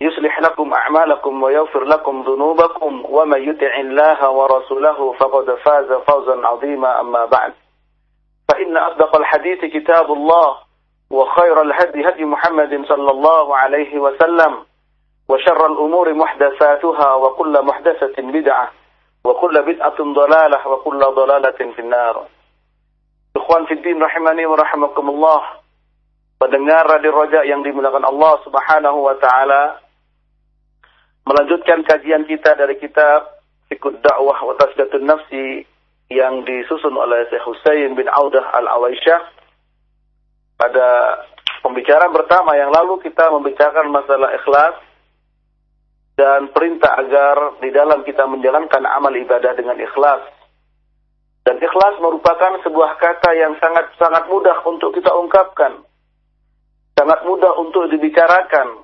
يصلح لكم أعمالكم ويغفر لكم ذنوبكم ومن يطع الله ورسوله فقد فاز فوزا عظيما أما بعد فإن أصدق الحديث كتاب الله وخير الهدي هدي محمد صلى الله عليه وسلم وشر الأمور محدثاتها وكل محدثة بدعة وكل بدعة ضلالة وكل ضلالة في النار Ikhwan Fiddin rahimani wa rahimakumullah. Pendengar Radio Roja yang dimuliakan Allah Subhanahu wa taala. Melanjutkan kajian kita dari kitab Fikud Da'wah wa Tasdatun Nafsi yang disusun oleh Syekh Husain bin Audah Al-Awaisyah. Pada pembicaraan pertama yang lalu kita membicarakan masalah ikhlas dan perintah agar di dalam kita menjalankan amal ibadah dengan ikhlas dan ikhlas merupakan sebuah kata yang sangat-sangat mudah untuk kita ungkapkan. Sangat mudah untuk dibicarakan.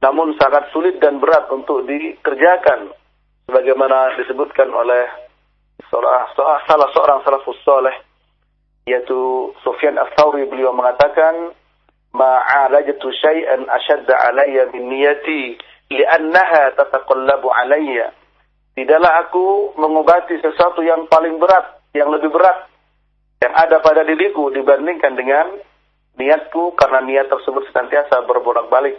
Namun sangat sulit dan berat untuk dikerjakan. Sebagaimana disebutkan oleh salah seorang salafus soleh. Yaitu Sufyan al-Thawri beliau mengatakan. Ma'alajatu syai'an asyadda alaya min niyati li'annaha tataqallabu alaya. Tidaklah aku mengobati sesuatu yang paling berat yang lebih berat yang ada pada diriku dibandingkan dengan niatku karena niat tersebut senantiasa berbolak-balik.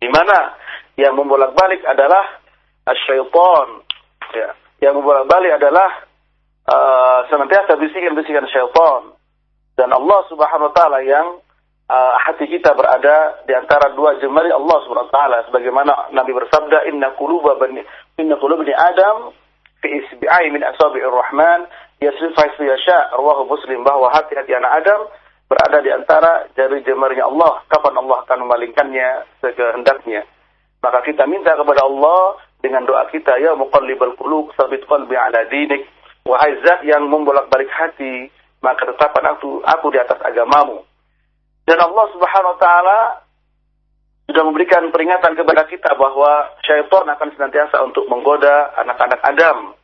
Di mana yang membolak-balik adalah syaitan. Ya. Yang membolak-balik adalah uh, senantiasa bisikan-bisikan syaitan. Dan Allah Subhanahu wa taala yang uh, hati kita berada di antara dua jemari Allah Subhanahu wa taala sebagaimana Nabi bersabda inna quluba bani inna qulubani Adam fi isbi'ai min asabi'ir rahman yasrif haitsu yasha rawahu muslim bahwa hati-hati anak Adam berada di antara jari jemarinya Allah kapan Allah akan memalingkannya sekehendaknya maka kita minta kepada Allah dengan doa kita ya muqallibal qulub sabit qalbi ala dinik wahai zat yang membolak-balik hati maka tetapkan aku aku di atas agamamu dan Allah Subhanahu wa taala sudah memberikan peringatan kepada kita bahwa syaitan akan senantiasa untuk menggoda anak-anak Adam.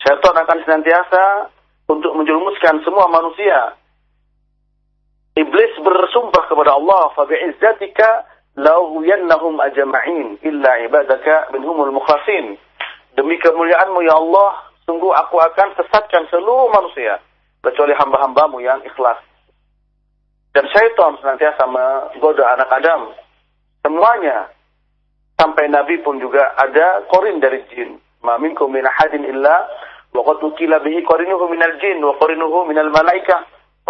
Syaitan akan senantiasa untuk menjerumuskan semua manusia. Iblis bersumpah kepada Allah, "Fabi'izzatika la'ughwiyannahum ajma'in illa ibadaka minhumul mukhlasin." Demi kemuliaanmu ya Allah, sungguh aku akan sesatkan seluruh manusia kecuali hamba-hambamu yang ikhlas. Dan syaitan senantiasa menggoda anak Adam. Semuanya. Sampai Nabi pun juga ada korin dari jin. Ma minkum min ahadin illa wa qad ukila bihi qarinuhu minal jin wa qarinuhu.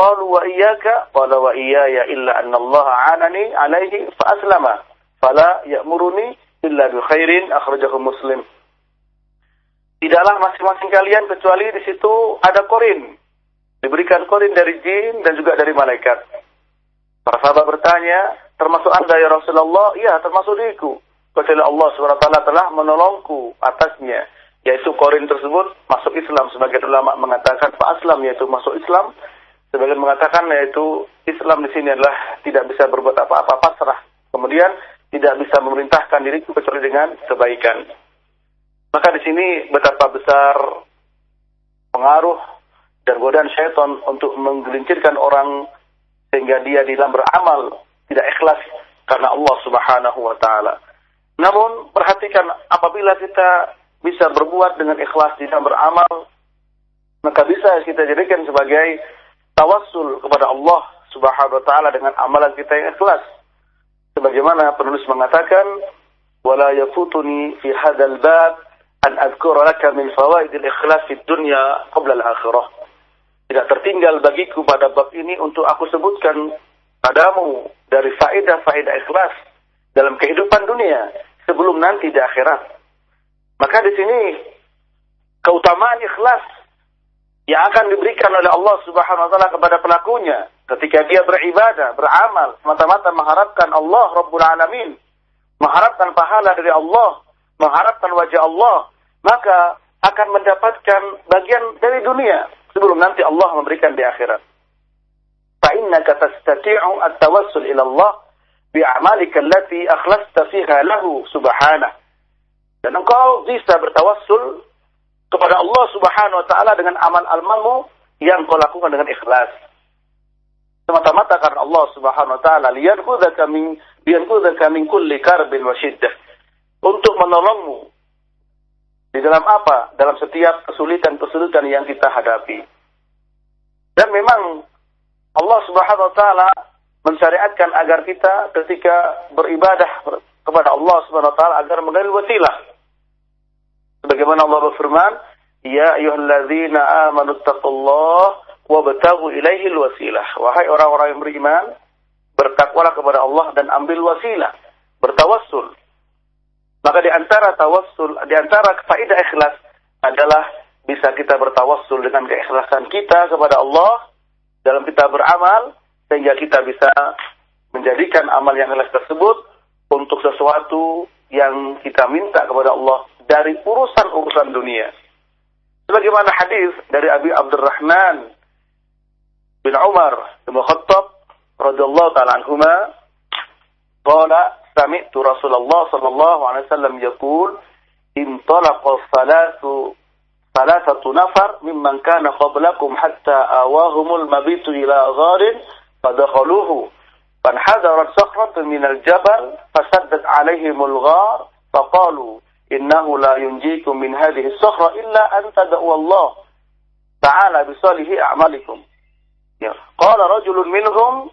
Qalu wa iyyaka qala wa iyaya illa anna Allah anani alaihi fa aslama. Fala ya'muruni illa bi khairin akhrajahu Muslim. Tidaklah masing-masing kalian kecuali di situ ada korin. Diberikan korin dari jin dan juga dari malaikat. Para sahabat bertanya, termasuk anda ya Rasulullah? Iya, termasuk diriku. Kecuali Allah SWT telah menolongku atasnya. Yaitu korin tersebut masuk Islam. Sebagian ulama mengatakan Pak Aslam yaitu masuk Islam. Sebagian mengatakan yaitu Islam di sini adalah tidak bisa berbuat apa-apa pasrah. Kemudian tidak bisa memerintahkan diriku kecuali dengan kebaikan. Maka di sini betapa besar pengaruh dan godaan syaitan untuk menggelincirkan orang sehingga dia di dalam beramal tidak ikhlas karena Allah Subhanahu wa taala. Namun perhatikan apabila kita bisa berbuat dengan ikhlas di dalam beramal maka bisa kita jadikan sebagai tawassul kepada Allah Subhanahu wa taala dengan amalan kita yang ikhlas. Sebagaimana penulis mengatakan wala yafutuni fi hadzal bab an adhkura laka min fawaidil ikhlas fid dunya qabla al-akhirah. Tidak tertinggal bagiku pada bab ini untuk aku sebutkan padamu dari faedah-faedah ikhlas dalam kehidupan dunia sebelum nanti di akhirat. Maka di sini keutamaan ikhlas yang akan diberikan oleh Allah Subhanahu wa taala kepada pelakunya ketika dia beribadah, beramal semata-mata mengharapkan Allah Rabbul Alamin, mengharapkan pahala dari Allah, mengharapkan wajah Allah, maka akan mendapatkan bagian dari dunia sebelum nanti Allah memberikan di akhirat. Fa innaka tastati'u at-tawassul ila Allah bi'amalika allati akhlasta fiha lahu subhanahu. Dan engkau bisa bertawassul kepada Allah Subhanahu wa taala dengan amal-amalmu yang kau lakukan dengan ikhlas. Semata-mata karena Allah Subhanahu wa taala liyanqudhaka min liyanqudhaka min kulli karbin wa shiddah. Untuk menolongmu di dalam apa? Dalam setiap kesulitan-kesulitan yang kita hadapi. Dan memang Allah Subhanahu wa taala mensyariatkan agar kita ketika beribadah kepada Allah Subhanahu wa taala agar mengambil wasilah. Sebagaimana Allah berfirman, "Ya ayyuhalladzina amanu taqullaha wabtaghu ilaihi wasilah." Wahai orang-orang yang beriman, bertakwalah kepada Allah dan ambil wasilah, bertawassul. Maka di antara tawassul, di antara faedah ikhlas adalah bisa kita bertawassul dengan keikhlasan kita kepada Allah dalam kita beramal sehingga kita bisa menjadikan amal yang ikhlas tersebut untuk sesuatu yang kita minta kepada Allah dari urusan-urusan dunia. Sebagaimana hadis dari Abi Abdurrahman bin Umar bin Khattab radhiyallahu taala anhuma qala sami'tu Rasulullah sallallahu alaihi wasallam yaqul intalaqa salatu ثلاثة نفر ممن كان قبلكم حتى آواهم المبيت إلى غار فدخلوه فانحدرت صخرة من الجبل فسدت عليهم الغار فقالوا إنه لا ينجيكم من هذه الصخرة إلا أن تدعوا الله تعالى بصالح أعمالكم. قال رجل منهم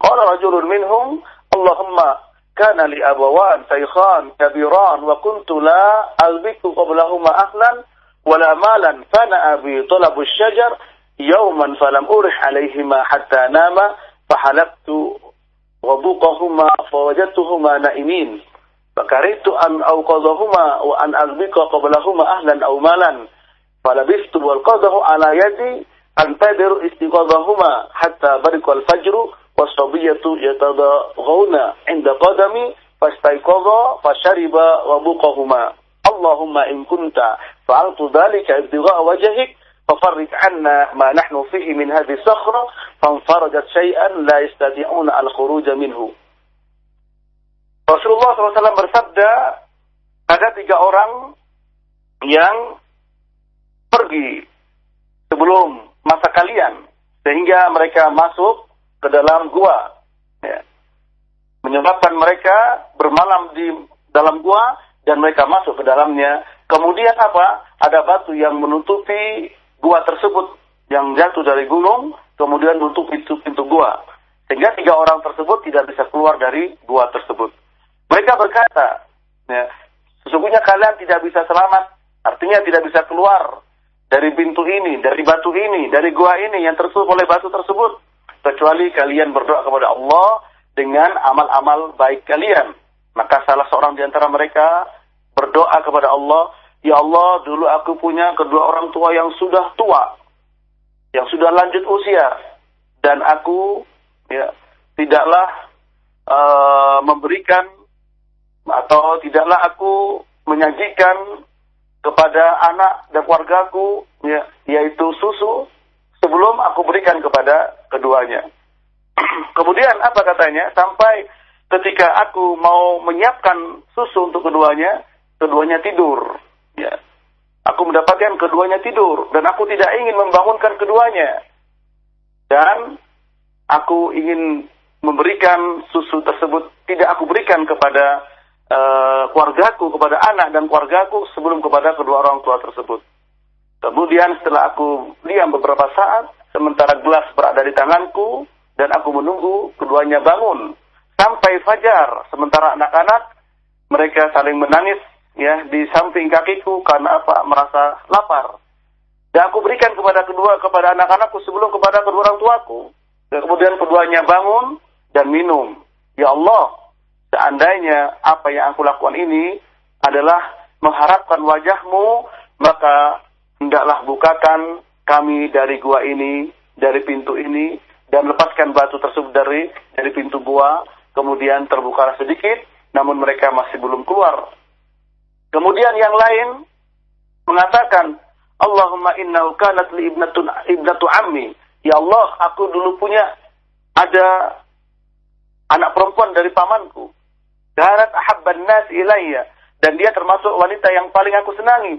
قال رجل منهم اللهم كان لي أبوان شيخان كبيران وكنت لا ألبث قبلهما أهلا ولا مالا فنأى بي طلب الشجر يوما فلم أرح عليهما حتى ناما فحلقت وضوقهما فوجدتهما نائمين. فكرهت أن أوقظهما وأن أغبق قبلهما أهلا أو مالا. فلبثت والقضه على يدي أنتظر استيقاظهما حتى برق الفجر والصبية يتضاغون عند قدمي فاستيقظا فشرب وبقهما. اللهم إن كنت فعلت ذلك ابتغاء وجهك ففرج عنا ما نحن فيه من هذه الصخرة فانفرجت شيئا لا يستطيعون الخروج منه. Rasulullah SAW bersabda, ada tiga orang yang pergi sebelum masa kalian, sehingga mereka masuk ke dalam gua. Ya. Menyebabkan mereka bermalam di dalam gua dan mereka masuk ke dalamnya Kemudian apa? Ada batu yang menutupi gua tersebut yang jatuh dari gunung, kemudian menutupi pintu, pintu gua. Sehingga tiga orang tersebut tidak bisa keluar dari gua tersebut. Mereka berkata, ya, sesungguhnya kalian tidak bisa selamat, artinya tidak bisa keluar dari pintu ini, dari batu ini, dari gua ini yang tertutup oleh batu tersebut. Kecuali kalian berdoa kepada Allah dengan amal-amal baik kalian. Maka salah seorang di antara mereka berdoa kepada Allah, Ya Allah, dulu aku punya kedua orang tua yang sudah tua, yang sudah lanjut usia, dan aku ya tidaklah uh, memberikan atau tidaklah aku menyajikan kepada anak dan keluargaku ya, yaitu susu sebelum aku berikan kepada keduanya. Kemudian apa katanya? Sampai ketika aku mau menyiapkan susu untuk keduanya, keduanya tidur. Ya. Aku mendapatkan keduanya tidur dan aku tidak ingin membangunkan keduanya. Dan aku ingin memberikan susu tersebut tidak aku berikan kepada uh, keluargaku, kepada anak dan keluargaku sebelum kepada kedua orang tua tersebut. Kemudian setelah aku diam beberapa saat, sementara gelas berada di tanganku dan aku menunggu keduanya bangun sampai fajar. Sementara anak-anak mereka saling menangis ya di samping kakiku karena apa? Merasa lapar. Dan aku berikan kepada kedua kepada anak-anakku sebelum kepada kedua orang tuaku. Dan kemudian keduanya bangun dan minum. Ya Allah, seandainya apa yang aku lakukan ini adalah mengharapkan wajahmu, maka hendaklah bukakan kami dari gua ini, dari pintu ini, dan lepaskan batu tersebut dari dari pintu gua. Kemudian terbuka sedikit, namun mereka masih belum keluar. Kemudian yang lain mengatakan, Allahumma innahu kanat li ibnatu, ibnatu ammi. Ya Allah, aku dulu punya ada anak perempuan dari pamanku. Kanat ahabban nas ilayya. Dan dia termasuk wanita yang paling aku senangi.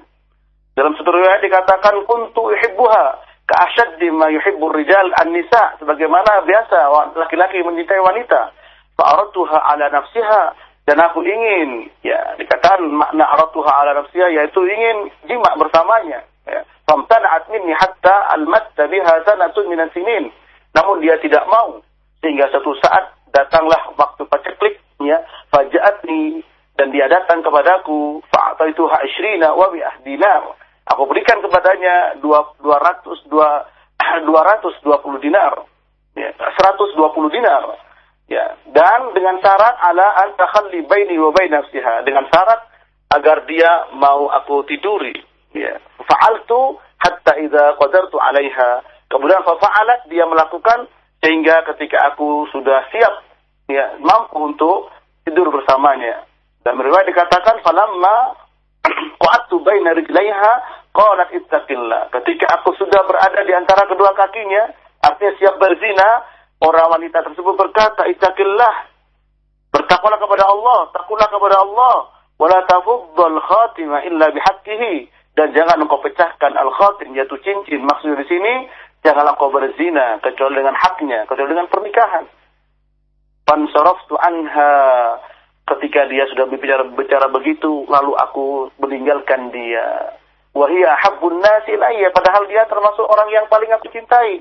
Dalam satu riwayat dikatakan kuntu uhibbuha ka'asyaddi ma yuhibbu rijal an-nisa sebagaimana biasa laki-laki mencintai wanita. Fa'aratuha ala nafsiha dan aku ingin ya dikatakan makna aratuha ala nafsiha yaitu ingin jima bersamanya ya. Famtana'at minni hatta almatta biha sanatun minan sinin. Namun dia tidak mau. Sehingga satu saat datanglah waktu paceklik ya. Faja'atni dan dia datang kepadaku itu ishrina wa dinar. Aku berikan kepadanya dua, 200 dua, 220 dinar. Ya, 120 dinar. Ya, dan dengan syarat ala an takhalli baini wa bain dengan syarat agar dia mau aku tiduri Ya. Fa'altu hatta idza qadartu 'alaiha. Kemudian fa'alat dia melakukan sehingga ketika aku sudah siap ya mampu untuk tidur bersamanya. Dan riwayat dikatakan falamma qa'atu baina rijlaiha qalat ittaqillah. Ketika aku sudah berada di antara kedua kakinya, artinya siap berzina, orang wanita tersebut berkata, "Ittaqillah." Bertakwalah kepada Allah, takutlah kepada Allah. Wala tafuddal khatima illa bihaqqihi dan jangan engkau pecahkan al-khatim yaitu cincin. Maksudnya di sini janganlah engkau berzina kecuali dengan haknya, kecuali dengan pernikahan. Fansaraftu anha ketika dia sudah berbicara, bicara begitu lalu aku meninggalkan dia. Wahia habbun nasi padahal dia termasuk orang yang paling aku cintai.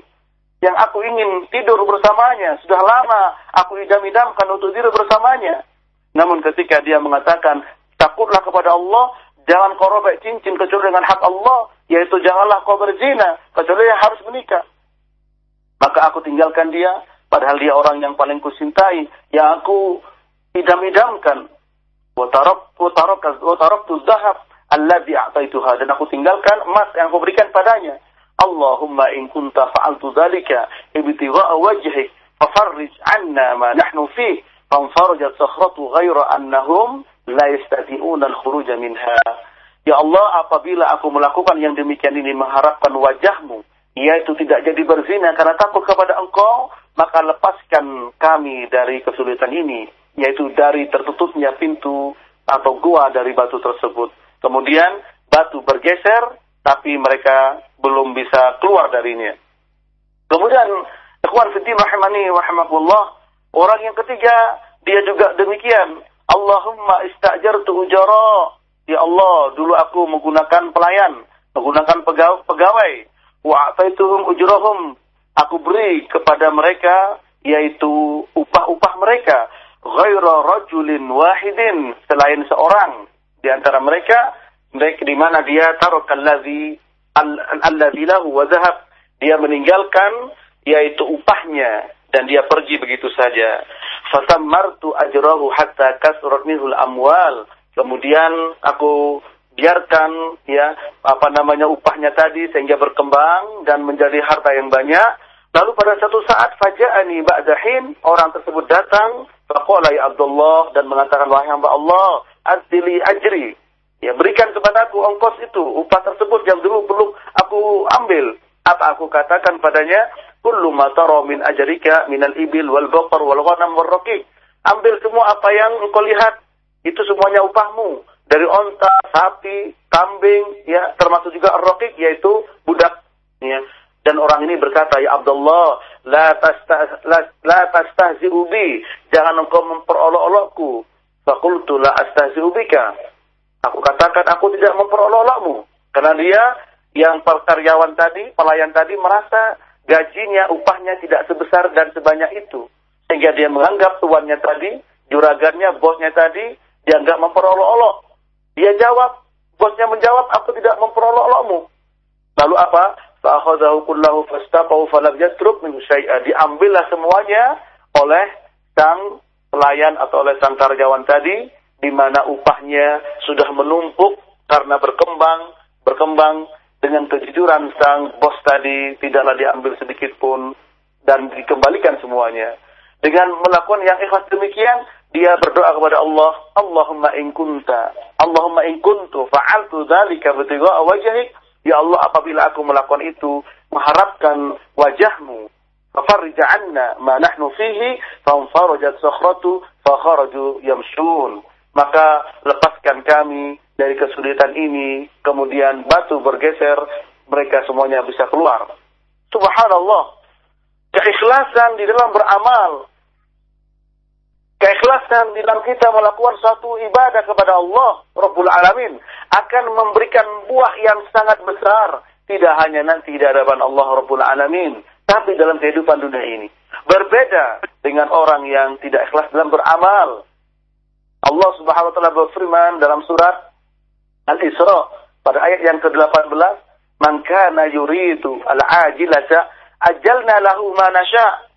Yang aku ingin tidur bersamanya. Sudah lama aku idam-idamkan untuk tidur bersamanya. Namun ketika dia mengatakan, takutlah kepada Allah, Jangan kau robek cincin kecuali dengan hak Allah, yaitu janganlah kau berzina kecuali yang harus menikah. Maka aku tinggalkan dia, padahal dia orang yang paling kusintai, yang aku idam-idamkan. Watarok tu zahab alladhi a'taituha dan aku tinggalkan emas yang aku berikan padanya. Allahumma in kunta fa'altu dhalika ibtigha'a wajhik fafarrij anna ma nahnu fih fanfarajat sakhratu ghaira annahum la yastati'una al-khuruj minha. Ya Allah, apabila aku melakukan yang demikian ini mengharapkan wajahmu, yaitu tidak jadi berzina karena takut kepada engkau, maka lepaskan kami dari kesulitan ini, yaitu dari tertutupnya pintu atau gua dari batu tersebut. Kemudian batu bergeser, tapi mereka belum bisa keluar darinya. Kemudian, ikhwan fiddin rahimani wa orang yang ketiga, dia juga demikian. Allahumma istajartu ujara. Ya Allah, dulu aku menggunakan pelayan, menggunakan pegawai. Wa ataituhum ujrahum. Aku beri kepada mereka yaitu upah-upah mereka ghaira rajulin wahidin selain seorang di antara mereka mereka di mana dia taruh allazi alladzi lahu wa zahab dia meninggalkan yaitu upahnya dan dia pergi begitu saja fasammartu ajrahu hatta kasrat minhul amwal. Kemudian aku biarkan ya apa namanya upahnya tadi sehingga berkembang dan menjadi harta yang banyak. Lalu pada satu saat faja'ani ba'dahin orang tersebut datang faqala ya Abdullah dan mengatakan wahai hamba Allah adili ajri ya berikan kepadaku ongkos itu upah tersebut yang dulu belum aku ambil apa aku katakan padanya kullu ma tara min ajrika minal ibil wal baqar wal ghanam wal. Ambil semua apa yang engkau lihat, itu semuanya upahmu. Dari onta, sapi, kambing, ya, termasuk juga raqiq yaitu budak, ya. Dan orang ini berkata, "Ya Abdullah, la tastah la, la tastahzi'u. Jangan engkau memperolok-olokku." Fakultu la astahzi'u bika. Aku katakan aku tidak memperolok-olokmu. Karena dia yang karyawan tadi, pelayan tadi merasa gajinya, upahnya tidak sebesar dan sebanyak itu. Sehingga dia menganggap tuannya tadi, juragannya, bosnya tadi, dia nggak memperolok-olok. Dia jawab, bosnya menjawab, aku tidak memperolok-olokmu. Lalu apa? Fa'akhadahu kullahu fastaqahu falam yatruk min syai'a. Diambillah semuanya oleh sang pelayan atau oleh sang karyawan tadi di mana upahnya sudah menumpuk karena berkembang, berkembang dengan kejujuran sang bos tadi tidaklah diambil sedikit pun dan dikembalikan semuanya. Dengan melakukan yang ikhlas demikian, dia berdoa kepada Allah, Allahumma in kunta, Allahumma in kuntu fa'altu dzalika bitigha'a wajhik, ya Allah apabila aku melakukan itu mengharapkan wajahmu, 'anna ma nahnu fihi, fanfarajat sakhratu fa kharaju yamshun. Maka lepaskan kami dari kesulitan ini, kemudian batu bergeser, mereka semuanya bisa keluar. Subhanallah. Keikhlasan di dalam beramal, keikhlasan dalam kita melakukan suatu ibadah kepada Allah Rabbul Alamin akan memberikan buah yang sangat besar. Tidak hanya nanti di hadapan Allah Rabbul Alamin tapi dalam kehidupan dunia ini. Berbeda dengan orang yang tidak ikhlas dalam beramal. Allah Subhanahu wa taala berfirman dalam surat Al-Isra pada ayat yang ke-18 man kana yuridu al-ajilata ajalna lahu ma nasha'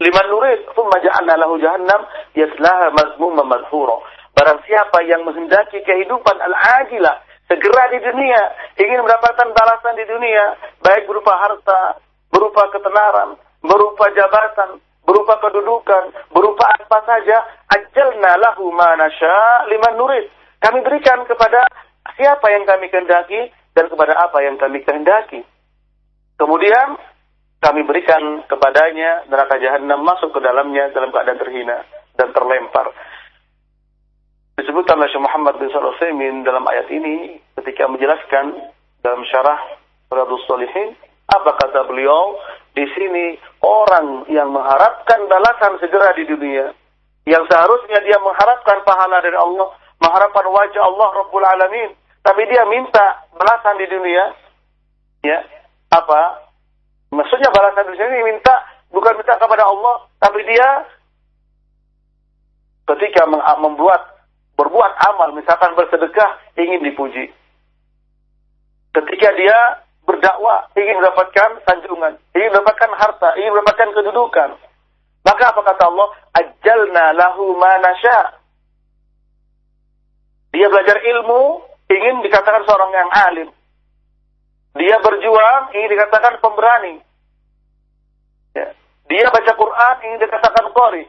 Liman nurid, thumma ja'alna lahu jahannam yaslaha mazmuma madhura. Barang siapa yang menghendaki kehidupan al-ajilah, segera di dunia, ingin mendapatkan balasan di dunia, baik berupa harta, berupa ketenaran, berupa jabatan, berupa kedudukan, berupa apa saja, ajalna lahu ma nasha liman nurid. Kami berikan kepada siapa yang kami kehendaki dan kepada apa yang kami kehendaki. Kemudian kami berikan kepadanya neraka jahanam masuk ke dalamnya dalam keadaan terhina dan terlempar. Disebutkan oleh Muhammad bin Shalih dalam ayat ini ketika menjelaskan dalam syarah Riyadhus Shalihin apa kata beliau di sini orang yang mengharapkan balasan segera di dunia yang seharusnya dia mengharapkan pahala dari Allah mengharapkan wajah Allah Rabbul Alamin tapi dia minta balasan di dunia ya apa Maksudnya balasan di sini minta bukan minta kepada Allah, tapi dia ketika membuat berbuat amal, misalkan bersedekah ingin dipuji. Ketika dia berdakwah ingin mendapatkan sanjungan, ingin mendapatkan harta, ingin mendapatkan kedudukan. Maka apa kata Allah? Ajalna lahu manasya. Dia belajar ilmu, ingin dikatakan seorang yang alim. Dia berjuang ingin dikatakan pemberani. Ya. Dia baca Quran ingin dikatakan qari.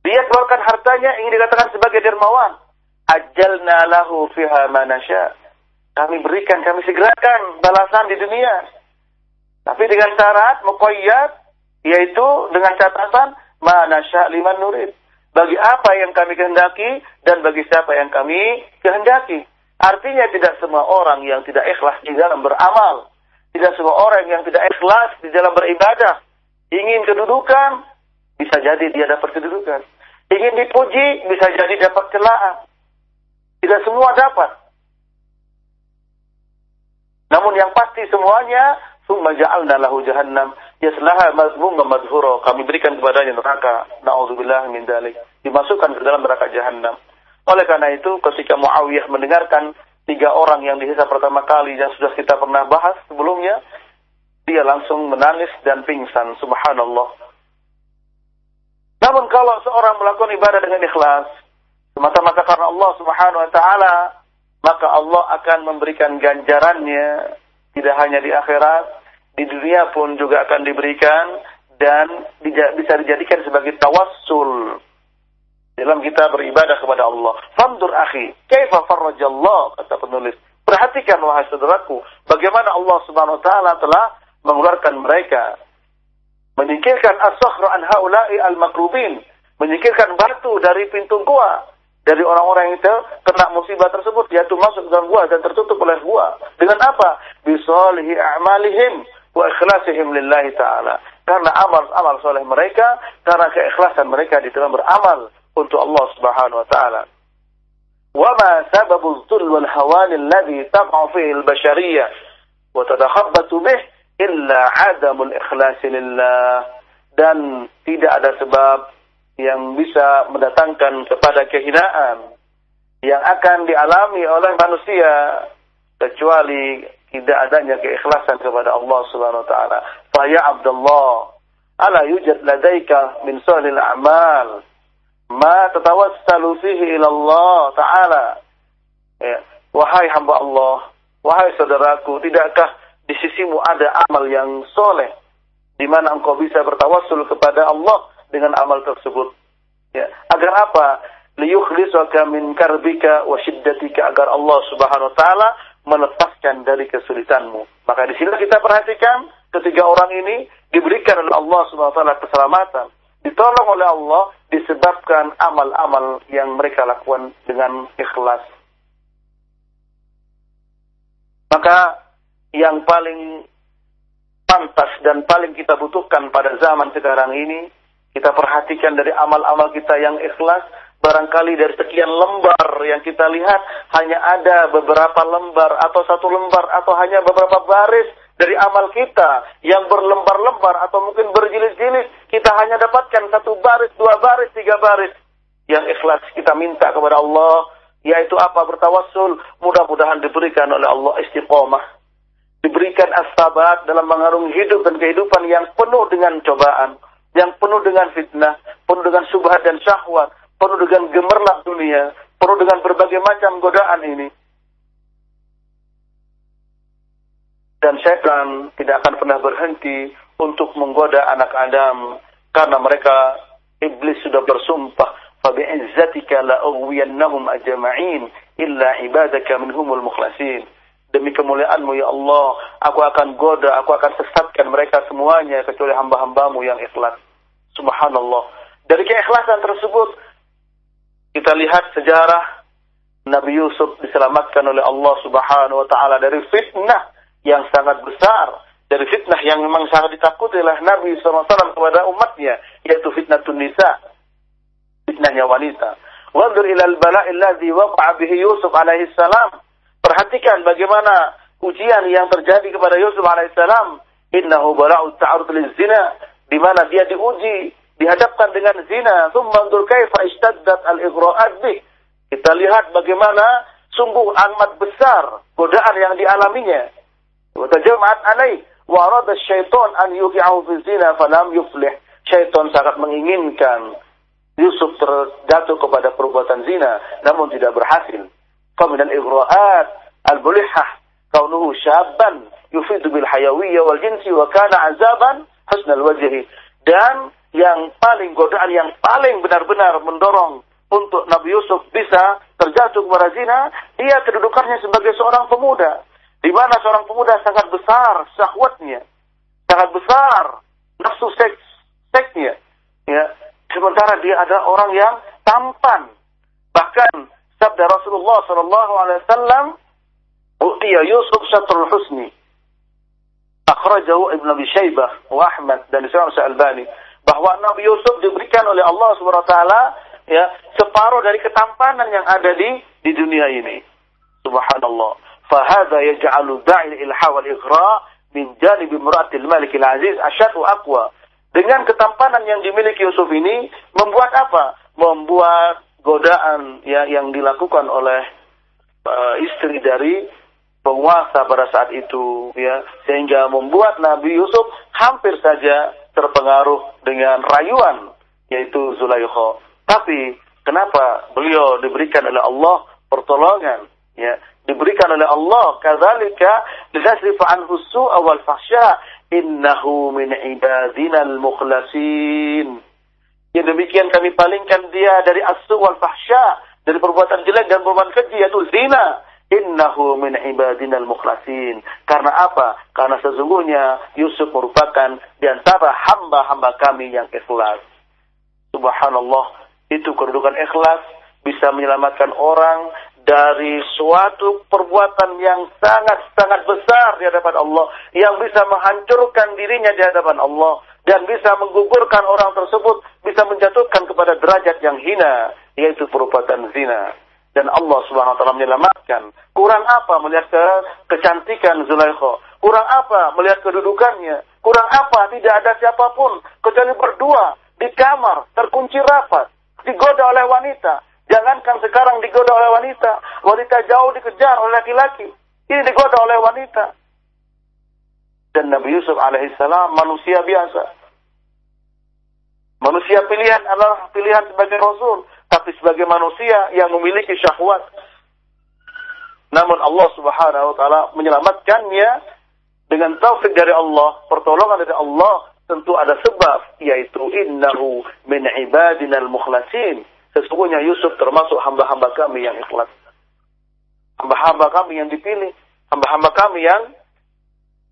Dia keluarkan hartanya ingin dikatakan sebagai dermawan. Ajalna lahu fiha manasya. Kami berikan, kami segerakan balasan di dunia. Tapi dengan syarat muqayyad yaitu dengan catatan manasya liman nurid. Bagi apa yang kami kehendaki dan bagi siapa yang kami kehendaki. Artinya tidak semua orang yang tidak ikhlas di dalam beramal. Tidak semua orang yang tidak ikhlas di dalam beribadah. Ingin kedudukan, bisa jadi dia dapat kedudukan. Ingin dipuji, bisa jadi dapat celaan. Tidak semua dapat. Namun yang pasti semuanya, summa ja'alna lahu jahannam yaslaha mazmuma madhura. Kami berikan kepadanya neraka. Na'udzubillah min dalik. Dimasukkan ke dalam neraka jahannam. Oleh karena itu ketika Muawiyah mendengarkan tiga orang yang dihisap pertama kali yang sudah kita pernah bahas sebelumnya, dia langsung menangis dan pingsan. Subhanallah. Namun kalau seorang melakukan ibadah dengan ikhlas, semata-mata karena Allah Subhanahu wa taala, maka Allah akan memberikan ganjarannya tidak hanya di akhirat, di dunia pun juga akan diberikan dan bisa dijadikan sebagai tawassul dalam kita beribadah kepada Allah. Fandur akhi, kaifa farrajallah kata penulis. Perhatikan wahai saudaraku, bagaimana Allah Subhanahu wa taala telah mengeluarkan mereka menyingkirkan as-sakhra an haula'i al-makrubin, menyingkirkan batu dari pintu gua dari orang-orang yang itu kena musibah tersebut yaitu masuk dalam gua dan tertutup oleh gua. Dengan apa? Bisalihi a'malihim wa ikhlasihim lillahi ta'ala. Karena amal-amal soleh mereka, karena keikhlasan mereka di dalam beramal untuk Allah Subhanahu wa taala. وما سبب الذل والهوان الذي تقع فيه البشرية وتتخبط به illa adamul ikhlasi lillah dan tidak ada sebab yang bisa mendatangkan kepada kehinaan yang akan dialami oleh manusia kecuali tidak adanya keikhlasan kepada Allah Subhanahu wa taala. Fa ya Abdullah, ala yujad ladaika min salil a'mal ma tatawassalu fihi ila Allah taala. Ya. Wahai hamba Allah, wahai saudaraku, tidakkah di sisimu ada amal yang soleh di mana engkau bisa bertawassul kepada Allah dengan amal tersebut? Ya, agar apa? Liyukhlisaka min karbika wa shiddatika agar Allah Subhanahu wa taala melepaskan dari kesulitanmu. Maka di sini kita perhatikan ketiga orang ini diberikan oleh Allah Subhanahu wa taala keselamatan, ditolong oleh Allah disebabkan amal-amal yang mereka lakukan dengan ikhlas. Maka yang paling pantas dan paling kita butuhkan pada zaman sekarang ini, kita perhatikan dari amal-amal kita yang ikhlas, barangkali dari sekian lembar yang kita lihat hanya ada beberapa lembar atau satu lembar atau hanya beberapa baris dari amal kita yang berlembar-lembar atau mungkin berjilid-jilid kita hanya dapatkan satu baris, dua baris, tiga baris. Yang ikhlas kita minta kepada Allah yaitu apa? Bertawassul. Mudah-mudahan diberikan oleh Allah istiqomah diberikan as-sabat dalam mengarungi hidup dan kehidupan yang penuh dengan cobaan yang penuh dengan fitnah penuh dengan subhat dan syahwat penuh dengan gemerlap dunia, penuh dengan berbagai macam godaan ini. Dan syaitan tidak akan pernah berhenti untuk menggoda anak Adam karena mereka iblis sudah bersumpah fabi'izzatika la'uwiyannahum ajma'in illa ibadaka minhumul mukhlasin demi kemuliaanmu ya Allah aku akan goda aku akan sesatkan mereka semuanya kecuali hamba-hambamu yang ikhlas subhanallah dari keikhlasan tersebut kita lihat sejarah Nabi Yusuf diselamatkan oleh Allah Subhanahu wa taala dari fitnah yang sangat besar, dari fitnah yang memang sangat ditakuti oleh Nabi SAW kepada umatnya, yaitu fitnah nisa, fitnahnya wanita. Wandur ilal bala'i alladhi waqa'a bihi Yusuf alaihi salam. Perhatikan bagaimana ujian yang terjadi kepada Yusuf alaihi salam. Innahu bala'u ta'arud zina di mana dia diuji dihadapkan dengan zina, thumma andur kaifa ishtaddat al-ighra'at bih. Kita lihat bagaimana sungguh amat besar godaan yang dialaminya. Wa tajama'at alaih wa arada syaitan an yuqi'ahu fi zina falam yuflih. Syaitan sangat menginginkan Yusuf terjatuh kepada perbuatan zina namun tidak berhasil. Kaunuhu syabban yufidu bil hayawiyyah wal jinsi wa kana azaban husnal wajhi. Dan yang paling godaan yang paling benar-benar mendorong untuk Nabi Yusuf bisa terjatuh kepada zina, dia kedudukannya sebagai seorang pemuda. Di mana seorang pemuda sangat besar syahwatnya, sangat besar nafsu seks seksnya. Ya. Sementara dia adalah orang yang tampan. Bahkan sabda Rasulullah Shallallahu Alaihi Wasallam, "Utiya Yusuf syatrul husni." Akhrajahu Ibn Abi Shaybah wa Ahmad dan Islam Al-Albani bahwa Nabi Yusuf diberikan oleh Allah Subhanahu wa taala ya separuh dari ketampanan yang ada di di dunia ini. Subhanallah. Fahada yaj'alu da'il ilha wal ighra min janibi muratil malik al-aziz asyadu aqwa. Dengan ketampanan yang dimiliki Yusuf ini membuat apa? Membuat godaan ya, yang dilakukan oleh uh, istri dari penguasa pada saat itu ya sehingga membuat Nabi Yusuf hampir saja terpengaruh dengan rayuan yaitu Zulaikha. Tapi kenapa beliau diberikan oleh Allah pertolongan ya diberikan oleh Allah kadzalika linasrifa anhu su'a wal fahsya innahu min ibadina al-mukhlasin. Yang demikian kami palingkan dia dari asu wal fahsya, dari perbuatan jelek dan perbuatan keji yaitu zina Innahu min ibadina al-mukhlasin. Karena apa? Karena sesungguhnya Yusuf merupakan di antara hamba-hamba kami yang ikhlas. Subhanallah. Itu kedudukan ikhlas bisa menyelamatkan orang dari suatu perbuatan yang sangat-sangat besar di hadapan Allah. Yang bisa menghancurkan dirinya di hadapan Allah. Dan bisa menggugurkan orang tersebut. Bisa menjatuhkan kepada derajat yang hina. Yaitu perbuatan zina dan Allah Subhanahu wa taala menyelamatkan. Kurang apa melihat ke kecantikan Zulaikha? Kurang apa melihat kedudukannya? Kurang apa tidak ada siapa pun kecuali berdua di kamar terkunci rapat, digoda oleh wanita, Jangankan sekarang digoda oleh wanita. Wanita jauh dikejar oleh laki-laki. Ini digoda oleh wanita. Dan Nabi Yusuf alaihissalam manusia biasa. Manusia pilihan adalah pilihan sebagai Rasul. Tapi sebagai manusia yang memiliki syahwat. Namun Allah subhanahu wa ta'ala menyelamatkannya dengan taufik dari Allah. Pertolongan dari Allah. Tentu ada sebab. Yaitu innahu min ibadina al-mukhlasin Sesungguhnya Yusuf termasuk hamba-hamba kami yang ikhlas. Hamba-hamba kami yang dipilih. Hamba-hamba kami yang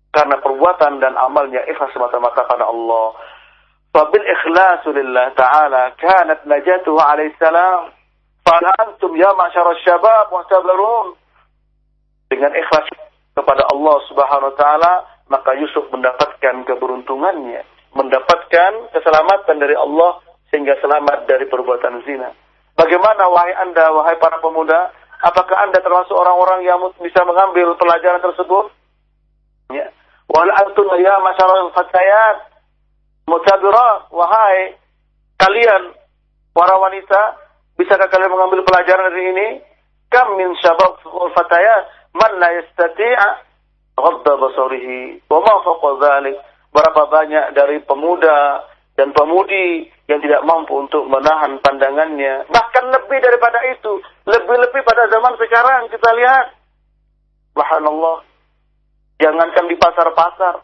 karena perbuatan dan amalnya ikhlas semata-mata karena Allah. Fabil ikhlasu lillah ta'ala kanat najatuhu alaihi salam. Fala antum ya ma'syara syabab muhtabarun. Dengan ikhlas kepada Allah subhanahu wa ta'ala, maka Yusuf mendapatkan keberuntungannya. Mendapatkan keselamatan dari Allah sehingga selamat dari perbuatan zina. Bagaimana wahai Anda, wahai para pemuda, apakah Anda termasuk orang-orang yang bisa mengambil pelajaran tersebut? Ya. Wal antum ya masyarakat fatayat mutabirat, wahai kalian para wanita, bisakah kalian mengambil pelajaran dari ini? Kam min syabab fatayat man la yastati'a ghadda basarihi wa ma fawqa Berapa banyak dari pemuda dan pemudi yang tidak mampu untuk menahan pandangannya. Bahkan lebih daripada itu. Lebih-lebih pada zaman sekarang kita lihat. Subhanallah. Jangankan di pasar-pasar.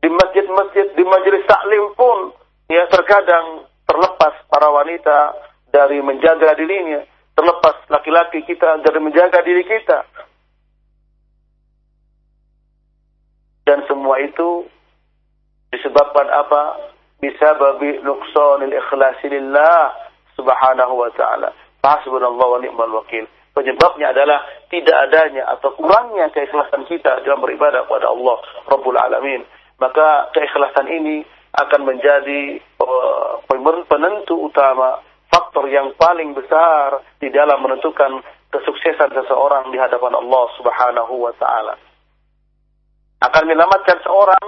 Di masjid-masjid, di majelis taklim pun. Ya terkadang terlepas para wanita dari menjaga dirinya. Terlepas laki-laki kita dari menjaga diri kita. Dan semua itu disebabkan apa? bisababi nuqsanil ikhlasi lillah subhanahu wa ta'ala. Hasbunallah wa ni'mal wakil. Penyebabnya adalah tidak adanya atau kurangnya keikhlasan kita dalam beribadah kepada Allah Rabbul Alamin. Maka keikhlasan ini akan menjadi uh, penentu utama, faktor yang paling besar di dalam menentukan kesuksesan seseorang di hadapan Allah Subhanahu wa taala. Akan menyelamatkan seorang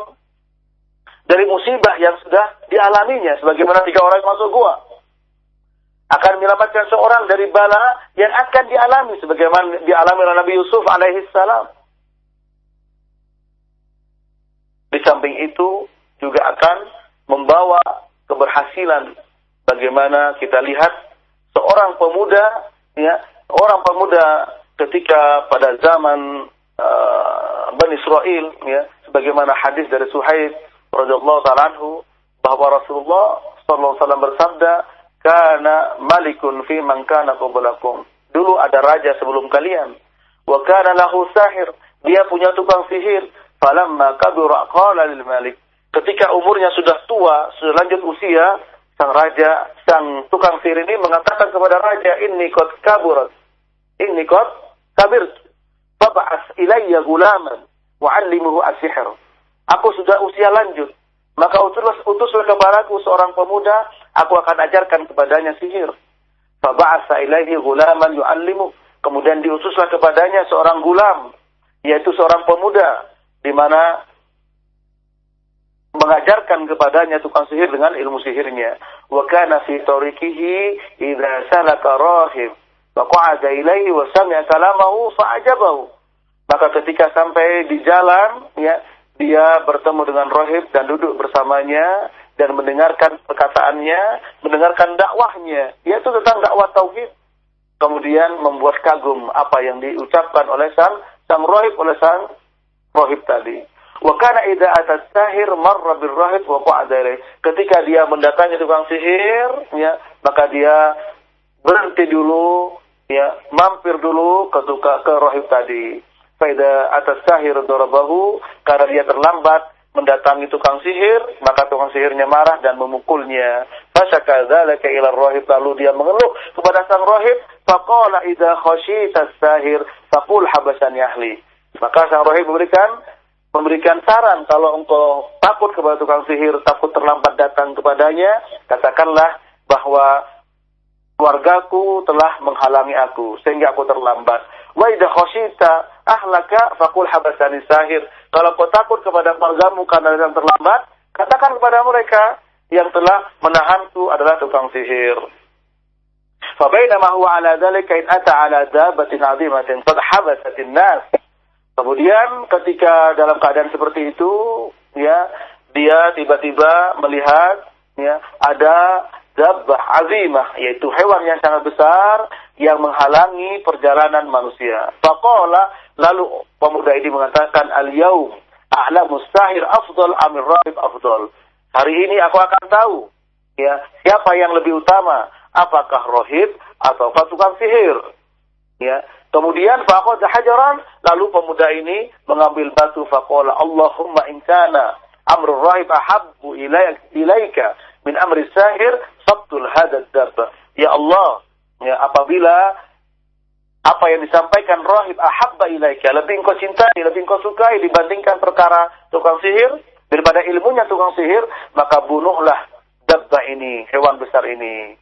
dari musibah yang sudah dialaminya sebagaimana tiga orang masuk gua akan menyelamatkan seorang dari bala yang akan dialami sebagaimana dialami oleh Nabi Yusuf alaihi salam. Di samping itu juga akan membawa keberhasilan bagaimana kita lihat seorang pemuda ya orang pemuda ketika pada zaman uh, Bani Israel ya sebagaimana hadis dari Suhaib radhiyallahu taala anhu bahwa Rasulullah sallallahu alaihi wasallam bersabda, "Kana malikun fi man kana qablakum." Dulu ada raja sebelum kalian. Wa kana lahu sahir. Dia punya tukang sihir. Falamma kabura qala lil malik. Ketika umurnya sudah tua, sudah lanjut usia, sang raja, sang tukang sihir ini mengatakan kepada raja, "Inni qad kaburat." Inni qad kabir. Fab'as ilayya gulaman wa'allimuhu as-sihr. Aku sudah usia lanjut. Maka utuslah, utuslah kepadaku seorang pemuda, aku akan ajarkan kepadanya sihir. Faba'asa ilaihi gulaman yu'allimu. Kemudian diutuslah kepadanya seorang gulam, yaitu seorang pemuda, di mana mengajarkan kepadanya tukang sihir dengan ilmu sihirnya. Wa kana fi tariqihi idza salaka rahib wa qa'ada ilaihi wa sami'a kalamahu fa'ajabahu. Maka ketika sampai di jalan, ya, dia bertemu dengan rohib dan duduk bersamanya dan mendengarkan perkataannya, mendengarkan dakwahnya, yaitu tentang dakwah tauhid. Kemudian membuat kagum apa yang diucapkan oleh sang sang rohib oleh sang rohib tadi. Wa kana idza atat sahir marra bir rahib Ketika dia mendatangi tukang sihir, ya, maka dia berhenti dulu, ya, mampir dulu ke tukang ke rohib tadi. Faida atas sahir dorobahu karena dia terlambat mendatangi tukang sihir, maka tukang sihirnya marah dan memukulnya. Fasyaka dzalika ila rohib lalu dia mengeluh kepada sang rohib, faqala idza khashita sahir faqul habasani ahli. Maka sang rohib memberikan memberikan saran kalau engkau takut kepada tukang sihir, takut terlambat datang kepadanya, katakanlah bahwa keluargaku telah menghalangi aku sehingga aku terlambat. Wa idza khashita ahlaka fakul habasani sahir. Kalau kau takut kepada keluargamu karena yang terlambat, katakan kepada mereka yang telah menahanku adalah tukang sihir. Ala dzalika in ata ala dabatin 'azimatin qad habasatin nas. Kemudian ketika dalam keadaan seperti itu, ya, dia tiba-tiba melihat ya, ada dabbah azimah yaitu hewan yang sangat besar yang menghalangi perjalanan manusia. Faqala lalu pemuda ini mengatakan al-yaum a'la mustahir afdal amir rahib afdal. Hari ini aku akan tahu ya siapa yang lebih utama apakah rohib atau tukang sihir. Ya. Kemudian faqad hajaran, lalu pemuda ini mengambil batu faqala Allahumma in kana amrul rahib ahabbu ilaika min amri sahir sabtul hadad dabba. Ya Allah, ya apabila apa yang disampaikan rahib ahabba ilaika lebih engkau cintai, lebih engkau sukai dibandingkan perkara tukang sihir daripada ilmunya tukang sihir, maka bunuhlah dabba ini, hewan besar ini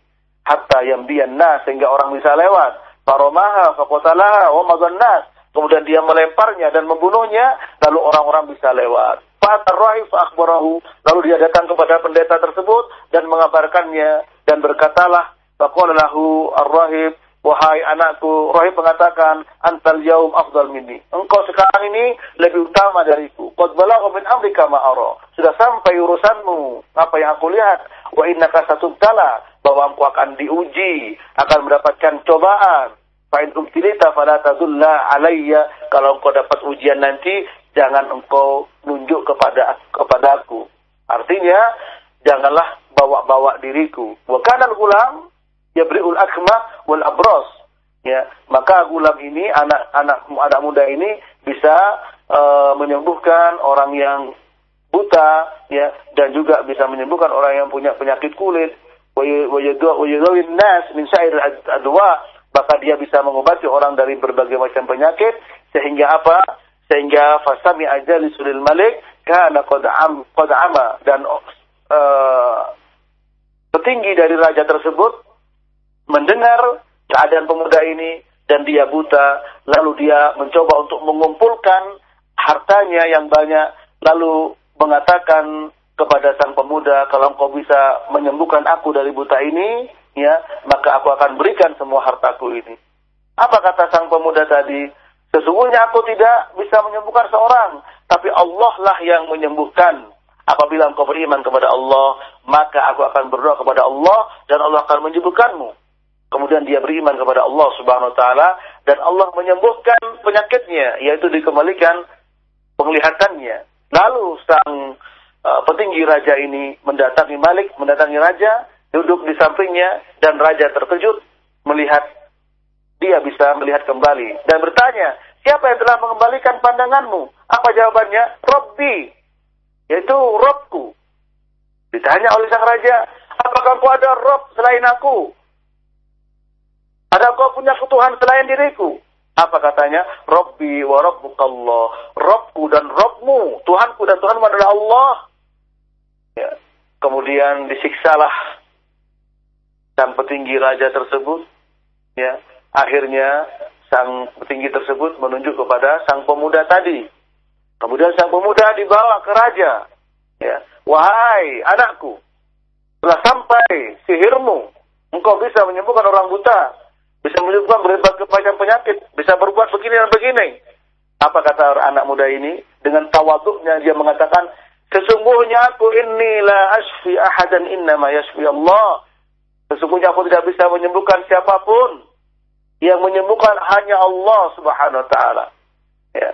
hatta yamdiyan nas sehingga orang bisa lewat. Faromaha faqatalaha wa madannas. Kemudian dia melemparnya dan membunuhnya, lalu orang-orang bisa lewat. Fa'atar rahif akhbarahu. Lalu dia datang kepada pendeta tersebut dan mengabarkannya dan berkatalah faqala ar-rahib Wahai anakku, Rahib mengatakan, Antal yaum afdal minni. Engkau sekarang ini lebih utama dariku. Qad balagha min amrika ma'ara. Sudah sampai urusanmu. Apa yang aku lihat. Wa innaka satubtala bahwa engkau akan diuji, akan mendapatkan cobaan. Fa'in ubtilita fala tadulla alayya. Kalau engkau dapat ujian nanti, jangan engkau nunjuk kepada kepadaku. Artinya, janganlah bawa-bawa diriku. Wa kana gulam yabri'ul akma wal abros. Ya, maka gulam ini anak-anak anak muda ini bisa uh, menyembuhkan orang yang buta ya dan juga bisa menyembuhkan orang yang punya penyakit kulit. Wayadawin nas min syair adwa maka dia bisa mengobati orang dari berbagai macam penyakit sehingga apa? Sehingga fasami aja sulil malik karena qad ama. Dan uh, petinggi dari raja tersebut mendengar keadaan pemuda ini dan dia buta lalu dia mencoba untuk mengumpulkan hartanya yang banyak lalu mengatakan kepada sang pemuda, kalau engkau bisa menyembuhkan aku dari buta ini, ya, maka aku akan berikan semua hartaku ini. Apa kata sang pemuda tadi? Sesungguhnya aku tidak bisa menyembuhkan seorang, tapi Allah lah yang menyembuhkan. Apabila engkau beriman kepada Allah, maka aku akan berdoa kepada Allah dan Allah akan menyembuhkanmu. Kemudian dia beriman kepada Allah Subhanahu wa taala dan Allah menyembuhkan penyakitnya, yaitu dikembalikan penglihatannya. Lalu sang uh, petinggi raja ini mendatangi Malik, mendatangi raja, duduk di sampingnya dan raja terkejut melihat dia bisa melihat kembali dan bertanya, siapa yang telah mengembalikan pandanganmu? Apa jawabannya? Robbi, yaitu Robku. Ditanya oleh sang raja, apakah kau ada Rob selain aku? Ada kau punya Tuhan selain diriku? Apa katanya? Robbi wa rabbukallah. Robku dan Robmu. Tuhanku dan Tuhanmu adalah Allah. Ya. Kemudian disiksalah sang petinggi raja tersebut. Ya. Akhirnya sang petinggi tersebut menunjuk kepada sang pemuda tadi. Kemudian sang pemuda dibawa ke raja. Ya. Wahai anakku, telah sampai sihirmu. Engkau bisa menyembuhkan orang buta. Bisa menyembuhkan berbagai macam penyakit. Bisa berbuat begini dan begini. Apa kata anak muda ini? Dengan tawaduknya dia mengatakan, Sesungguhnya aku ini la asfi ahadan innama yasfi Allah. Sesungguhnya aku tidak bisa menyembuhkan siapa pun. Yang menyembuhkan hanya Allah subhanahu wa ta'ala. Ya.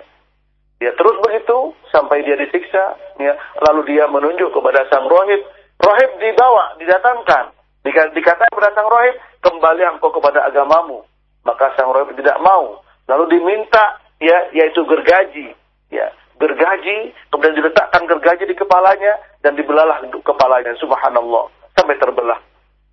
Dia terus begitu sampai dia disiksa. Ya. Lalu dia menunjuk kepada sang rohib. Rohib dibawa, didatangkan. Dikatakan kepada sang rohib, kembali engkau kepada agamamu. Maka sang rohib tidak mau. Lalu diminta, ya, yaitu gergaji. Ya, gergaji, kemudian diletakkan gergaji di kepalanya dan dibelalah kepalanya. Subhanallah. Sampai terbelah.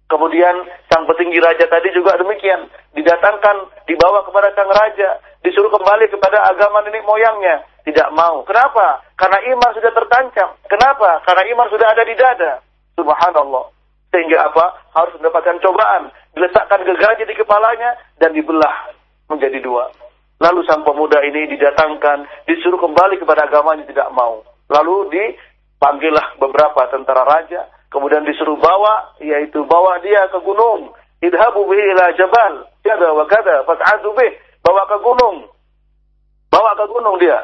Kemudian sang petinggi raja tadi juga demikian. Didatangkan, dibawa kepada sang raja. Disuruh kembali kepada agama nenek moyangnya. Tidak mau. Kenapa? Karena iman sudah tertancap. Kenapa? Karena iman sudah ada di dada. Subhanallah. Sehingga apa? Harus mendapatkan cobaan. Diletakkan gergaji di kepalanya dan dibelah menjadi dua. Lalu sang pemuda ini didatangkan, disuruh kembali kepada agamanya tidak mau. Lalu dipanggillah beberapa tentara raja, kemudian disuruh bawa, yaitu bawa dia ke gunung. idhabu bihi ila jabal, kada wa kada, fas'adu bih, bawa ke gunung. Bawa ke gunung dia.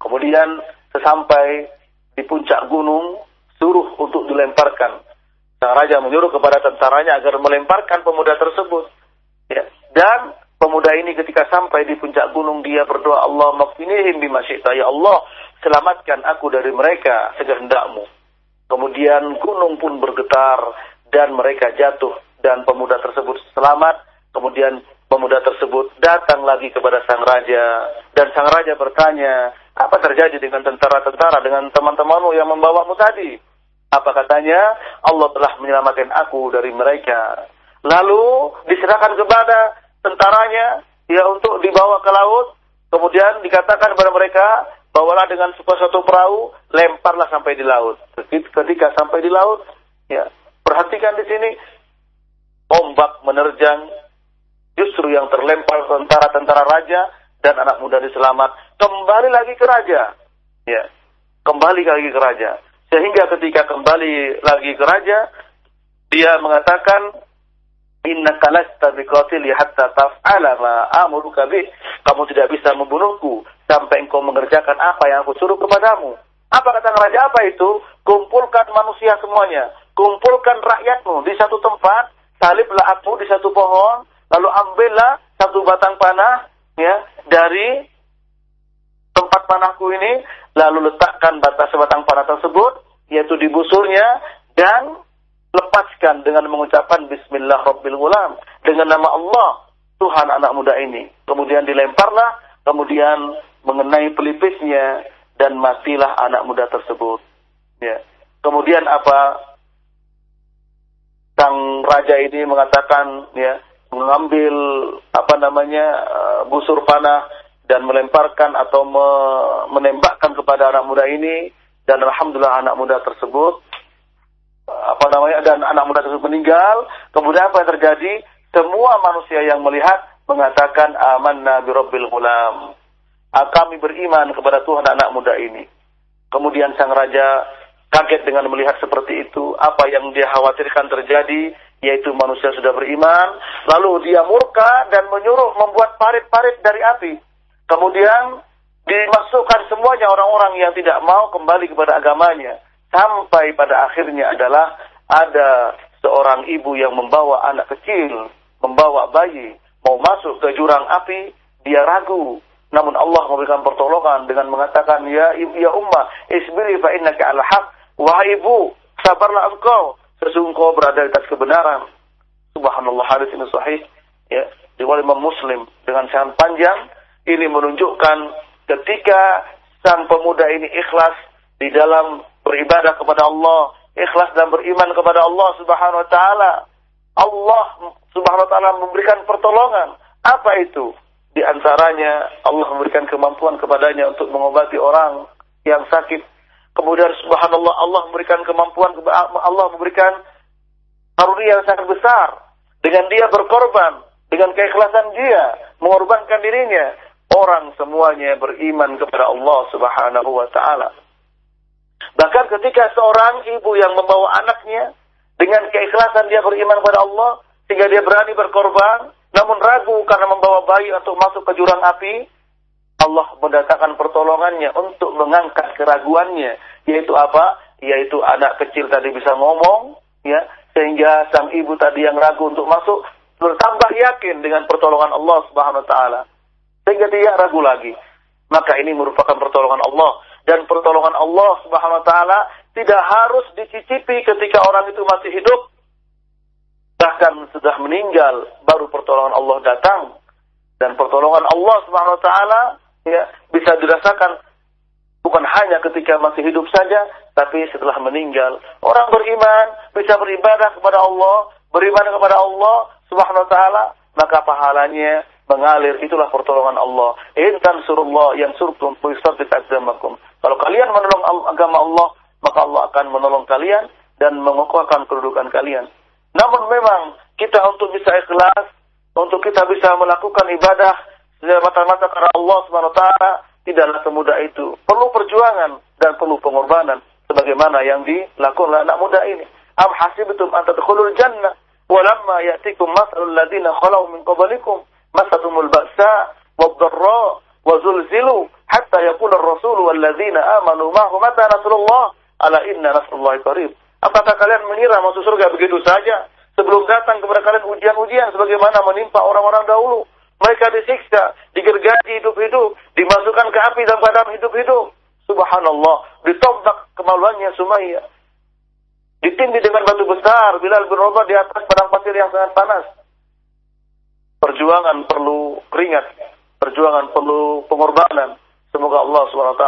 Kemudian sesampai di puncak gunung, suruh untuk dilemparkan. Sang raja menyuruh kepada tentaranya agar melemparkan pemuda tersebut. Ya. Dan pemuda ini ketika sampai di puncak gunung dia berdoa Allah makfinihim bima Ya Allah, selamatkan aku dari mereka sekehendakmu. Kemudian gunung pun bergetar dan mereka jatuh dan pemuda tersebut selamat. Kemudian pemuda tersebut datang lagi kepada sang raja dan sang raja bertanya, apa terjadi dengan tentara-tentara dengan teman-temanmu yang membawamu tadi? Apa katanya? Allah telah menyelamatkan aku dari mereka. Lalu diserahkan kepada tentaranya ya untuk dibawa ke laut. Kemudian dikatakan kepada mereka, bawalah dengan satu perahu, lemparlah sampai di laut. Ketika sampai di laut, ya perhatikan di sini ombak menerjang justru yang terlempar tentara-tentara raja dan anak muda diselamat kembali lagi ke raja. Ya, kembali lagi ke raja. Sehingga ketika kembali lagi ke raja, dia mengatakan, Inna kalasta biqatili hatta taf'ala ma amuruka bih. Kamu tidak bisa membunuhku sampai engkau mengerjakan apa yang aku suruh kepadamu. Apa kata raja apa itu? Kumpulkan manusia semuanya. Kumpulkan rakyatmu di satu tempat. Saliblah aku di satu pohon. Lalu ambillah satu batang panah ya dari tempat panahku ini. Lalu letakkan batas sebatang panah tersebut. Yaitu di busurnya. Dan lepaskan dengan mengucapkan Bismillah Rabbil Ghulam dengan nama Allah Tuhan anak muda ini. Kemudian dilemparlah, kemudian mengenai pelipisnya dan matilah anak muda tersebut. Ya. Kemudian apa? Sang raja ini mengatakan ya mengambil apa namanya uh, busur panah dan melemparkan atau me menembakkan kepada anak muda ini dan alhamdulillah anak muda tersebut apa namanya dan anak muda tersebut meninggal, kemudian apa yang terjadi? Semua manusia yang melihat mengatakan aman nabi rabbil gulam. Ah, kami beriman kepada Tuhan anak muda ini. Kemudian sang raja kaget dengan melihat seperti itu. Apa yang dia khawatirkan terjadi, yaitu manusia sudah beriman. Lalu dia murka dan menyuruh membuat parit-parit dari api. Kemudian dimasukkan semuanya orang-orang yang tidak mau kembali kepada agamanya sampai pada akhirnya adalah ada seorang ibu yang membawa anak kecil, membawa bayi, mau masuk ke jurang api, dia ragu. Namun Allah memberikan pertolongan dengan mengatakan, Ya ya ummah, isbiri fa innaka haq. Wahai ibu, sabarlah engkau. Sesungguhnya berada di atas kebenaran. Subhanallah hadis ini sahih. Ya, riwayat Muslim dengan sangat panjang. Ini menunjukkan ketika sang pemuda ini ikhlas di dalam beribadah kepada Allah, ikhlas dan beriman kepada Allah Subhanahu wa taala. Allah Subhanahu wa taala memberikan pertolongan. Apa itu? Di antaranya Allah memberikan kemampuan kepadanya untuk mengobati orang yang sakit. Kemudian subhanallah Allah memberikan kemampuan Allah memberikan karunia yang sangat besar dengan dia berkorban dengan keikhlasan dia mengorbankan dirinya orang semuanya beriman kepada Allah Subhanahu wa taala. Bahkan ketika seorang ibu yang membawa anaknya dengan keikhlasan dia beriman kepada Allah sehingga dia berani berkorban namun ragu karena membawa bayi untuk masuk ke jurang api Allah mendatangkan pertolongannya untuk mengangkat keraguannya. Yaitu apa? Yaitu anak kecil tadi bisa ngomong ya sehingga sang ibu tadi yang ragu untuk masuk bertambah yakin dengan pertolongan Allah Subhanahu wa taala sehingga tidak ragu lagi maka ini merupakan pertolongan Allah dan pertolongan Allah Subhanahu wa taala tidak harus dicicipi ketika orang itu masih hidup. Bahkan sudah meninggal baru pertolongan Allah datang. Dan pertolongan Allah Subhanahu wa taala ya bisa dirasakan bukan hanya ketika masih hidup saja, tapi setelah meninggal. Orang beriman bisa beribadah kepada Allah, beriman kepada Allah Subhanahu wa taala, maka pahalanya mengalir itulah pertolongan Allah. In tansurullah yang surkum yusabbit aqdamakum. Kalau kalian menolong agama Allah, maka Allah akan menolong kalian dan mengokohkan kedudukan kalian. Namun memang kita untuk bisa ikhlas, untuk kita bisa melakukan ibadah semata-mata karena Allah Subhanahu taala tidaklah semudah itu. Perlu perjuangan dan perlu pengorbanan sebagaimana yang dilakukan anak muda ini. Am hasibtum an tadkhulul jannah walamma ya'tikum masalul ladina khalau min qablikum masatumul ba'sa wad-dharra wa zulzilu hatta yaqula ar-rasul wal ladina amanu ma'ahu mata nasrullah ala inna nasrullahi qarib apakah kalian mengira masuk surga begitu saja sebelum datang kepada kalian ujian-ujian sebagaimana menimpa orang-orang dahulu mereka disiksa, digergaji hidup-hidup, dimasukkan ke api dalam keadaan hidup-hidup. Subhanallah, ditombak kemaluannya Sumayyah. Ditindih dengan batu besar, Bilal bin Rabah di atas padang pasir yang sangat panas. Perjuangan perlu keringat, perjuangan perlu pengorbanan. Semoga Allah SWT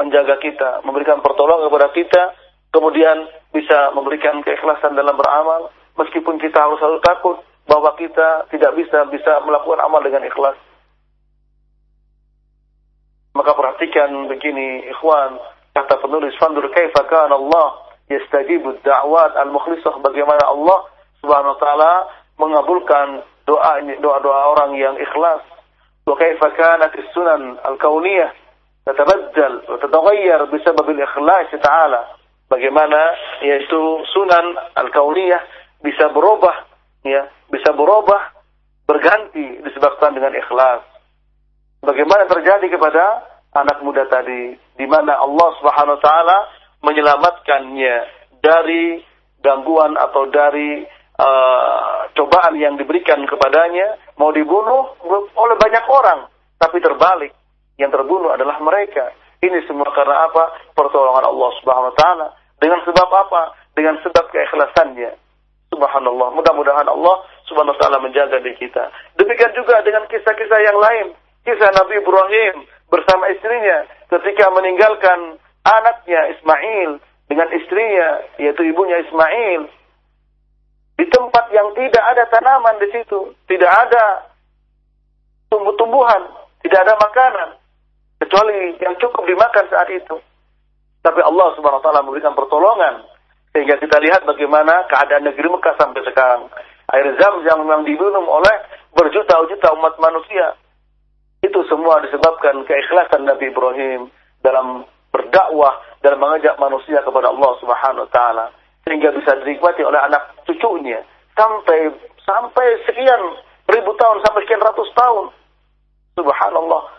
menjaga kita, memberikan pertolongan kepada kita, kemudian bisa memberikan keikhlasan dalam beramal, meskipun kita harus selalu takut, bahwa kita tidak bisa bisa melakukan amal dengan ikhlas. Maka perhatikan begini, ikhwan, kata penulis Fandur kaifa kana Allah yastajibu da'wat al-mukhlisah bagaimana Allah taala mengabulkan doa ini doa-doa orang yang ikhlas. Wa kaifa kanat sunan al-kauniyah tatabaddal wa tataghayyar bisabab al-ikhlas ta'ala. Bagaimana yaitu sunan al-kauniyah bisa berubah ya bisa berubah berganti disebabkan dengan ikhlas. Bagaimana terjadi kepada anak muda tadi di mana Allah Subhanahu wa taala menyelamatkannya dari gangguan atau dari uh, cobaan yang diberikan kepadanya mau dibunuh oleh banyak orang tapi terbalik yang terbunuh adalah mereka ini semua karena apa pertolongan Allah Subhanahu wa taala dengan sebab apa dengan sebab keikhlasannya Subhanallah. Mudah-mudahan Allah subhanahu wa ta'ala menjaga di kita. Demikian juga dengan kisah-kisah yang lain. Kisah Nabi Ibrahim bersama istrinya ketika meninggalkan anaknya Ismail dengan istrinya, yaitu ibunya Ismail. Di tempat yang tidak ada tanaman di situ. Tidak ada tumbuh-tumbuhan. Tidak ada makanan. Kecuali yang cukup dimakan saat itu. Tapi Allah subhanahu wa ta'ala memberikan pertolongan sehingga kita lihat bagaimana keadaan negeri Mekah sampai sekarang. Air zam-zam yang diminum oleh berjuta-juta umat manusia. Itu semua disebabkan keikhlasan Nabi Ibrahim dalam berdakwah dan mengajak manusia kepada Allah Subhanahu wa taala sehingga bisa dinikmati oleh anak cucunya. Sampai sampai sekian ribu tahun sampai sekian ratus tahun. Subhanallah.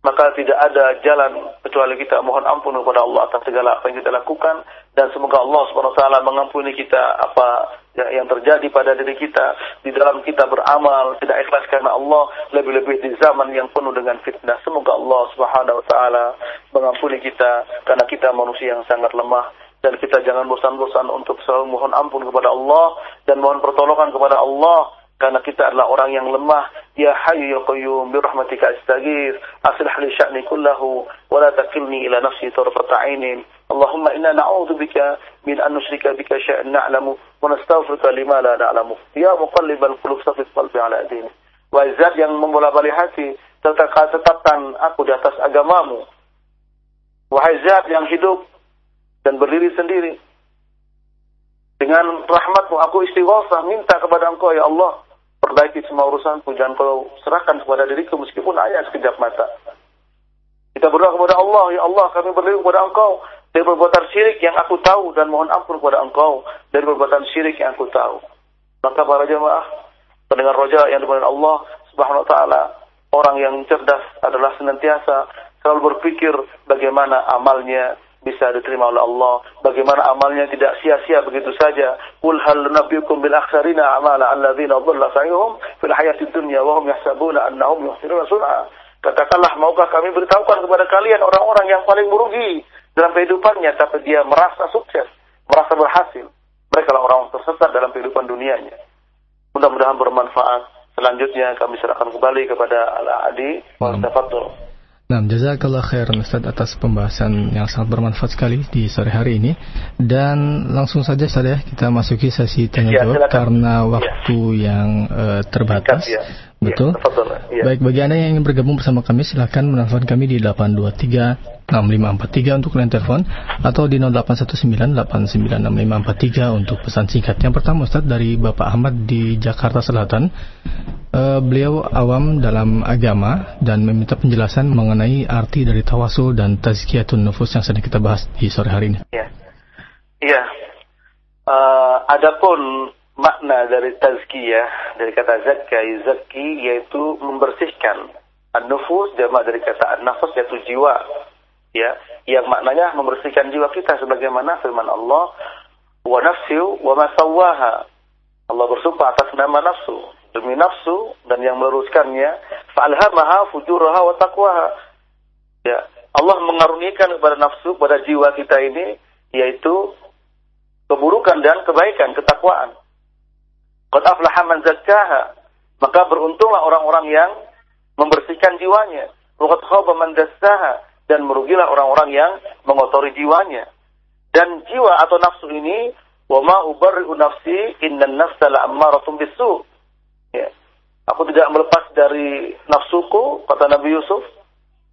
Maka tidak ada jalan kecuali kita mohon ampun kepada Allah atas segala apa yang kita lakukan. Dan semoga Allah Subhanahu wa taala mengampuni kita apa yang terjadi pada diri kita. Di dalam kita beramal tidak ikhlas karena Allah lebih-lebih di zaman yang penuh dengan fitnah. Semoga Allah Subhanahu wa taala mengampuni kita karena kita manusia yang sangat lemah dan kita jangan bosan-bosan untuk selalu mohon ampun kepada Allah dan mohon pertolongan kepada Allah karena kita adalah orang yang lemah. Ya hayyu ya qayyum bi rahmatika astaghfir aslih li sya'ni kullahu wa la takilni ila nafsi tarfata 'ainin Allahumma inna na'udzu bika min an nusyrika bika syai'an na'lamu wa nastaghfiruka lima la na'lamu. Ya muqallibal qulub tsabbit qalbi 'ala dinik wa zat yang membola-balik hati tetapkan aku di atas agamamu. Wahai zat yang hidup dan berdiri sendiri dengan rahmatmu aku istighosah minta kepada engkau ya Allah perbaiki semua urusanku, jangan kau serahkan kepada diriku meskipun hanya sekejap mata. Kita berdoa kepada Allah, ya Allah kami berlindung kepada Engkau dari perbuatan syirik yang aku tahu dan mohon ampun kepada Engkau dari perbuatan syirik yang aku tahu. Maka para jemaah, pendengar roja yang dimuliakan Allah Subhanahu wa taala, orang yang cerdas adalah senantiasa selalu berpikir bagaimana amalnya bisa diterima oleh Allah. Bagaimana amalnya tidak sia-sia begitu saja. Qul hal nabiyukum bil akhsarina amala alladzina dhalla sa'yuhum fil hayatid dunya wa hum yahsabuna annahum yuhsinuna sun'a. Katakanlah maukah kami beritahukan kepada kalian orang-orang yang paling merugi dalam kehidupannya tapi dia merasa sukses, merasa berhasil. Mereka lah orang tersesat dalam kehidupan dunianya. Mudah-mudahan bermanfaat. Selanjutnya kami serahkan kembali kepada Al-Adi. Wa Nah, jazakallah khair Ustaz atas pembahasan yang sangat bermanfaat sekali di sore hari ini. Dan langsung saja saya kita masuki sesi tanya ya, jawab karena waktu ya. yang uh, terbatas. Ya. Betul. Ya, Baik, bagi Anda yang ingin bergabung bersama kami silahkan menelpon kami di 823 6543 untuk line telepon atau di 0819896543 untuk pesan singkat. Yang pertama Ustaz dari Bapak Ahmad di Jakarta Selatan. Uh, beliau awam dalam agama dan meminta penjelasan mengenai arti dari tawasul dan tazkiyatun nufus yang sedang kita bahas di sore hari ini. Iya. Iya. Uh, adapun mak makna dari tazkiyah dari kata zakka yuzakki yaitu membersihkan an-nufus jamak dari kata an-nafs yaitu jiwa ya yang maknanya membersihkan jiwa kita sebagaimana firman Allah wa nafsu wa ma Allah bersumpah atas nama nafsu demi nafsu dan yang meluruskannya fa'alhamaha fujuraha wa taqwaha. Ya Allah mengaruniakan kepada nafsu pada jiwa kita ini yaitu keburukan dan kebaikan ketakwaan. Qad aflaha man zakkaha. Maka beruntunglah orang-orang yang membersihkan jiwanya. Wa qad khaba man dassaha. Dan merugilah orang-orang yang mengotori jiwanya. Dan jiwa atau nafsu ini, wa ma ubarri'u nafsi innan nafsa la'ammaratun bisu. Ya. Aku tidak melepas dari nafsuku, kata Nabi Yusuf.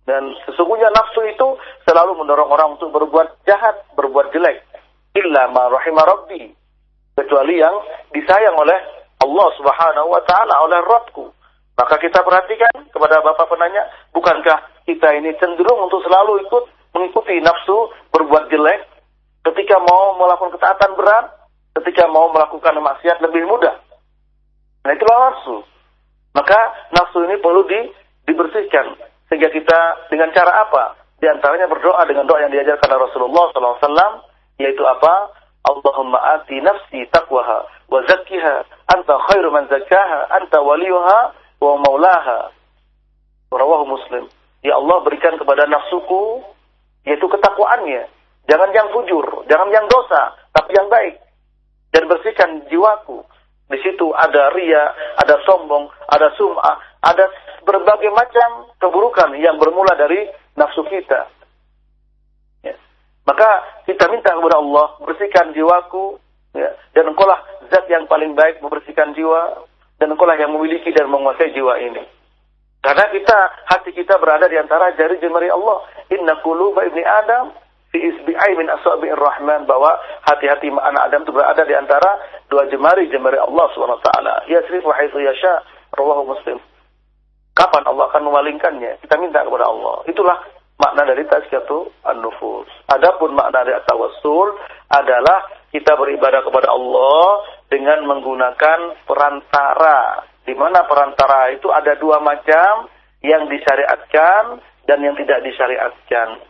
Dan sesungguhnya nafsu itu selalu mendorong orang untuk berbuat jahat, berbuat jelek. Illa ma rahimah rabbi. Kecuali yang disayang oleh Allah subhanahu wa ta'ala, oleh Rabbku. Maka kita perhatikan kepada Bapak penanya, bukankah kita ini cenderung untuk selalu ikut mengikuti nafsu berbuat jelek ketika mau melakukan ketaatan berat, ketika mau melakukan maksiat lebih mudah. Nah itulah nafsu. Maka nafsu ini perlu di, dibersihkan sehingga kita dengan cara apa? Di antaranya berdoa dengan doa yang diajarkan Rasulullah SAW yaitu apa? Allahumma ati nafsi taqwaha wa zakkiha anta khairu man zakkaha anta waliyuha wa maulaha. Rawahu Muslim. Ya Allah berikan kepada nafsuku yaitu ketakwaannya. Jangan yang fujur, jangan yang dosa, tapi yang baik. Dan bersihkan jiwaku. Di situ ada ria, ada sombong, ada sum'ah, ada berbagai macam keburukan yang bermula dari nafsu kita. Ya. Maka kita minta kepada Allah, bersihkan jiwaku, ya. dan engkaulah zat yang paling baik membersihkan jiwa, dan engkaulah yang memiliki dan menguasai jiwa ini. Karena kita, hati kita berada di antara jari jemari Allah. Inna quluba ibni Adam fi isbi'ai min asabi'ir rahman. Bahwa hati-hati anak Adam itu berada di antara dua jemari jemari Allah. Yasrif wa haitsu yasha. Rawahu Muslim. Kapan Allah akan memalingkannya? Kita minta kepada Allah. Itulah makna dari tazkiyatu an-nufus. Adapun makna dari tawassul adalah kita beribadah kepada Allah dengan menggunakan perantara. Di mana perantara itu ada dua macam yang disyariatkan dan yang tidak disyariatkan.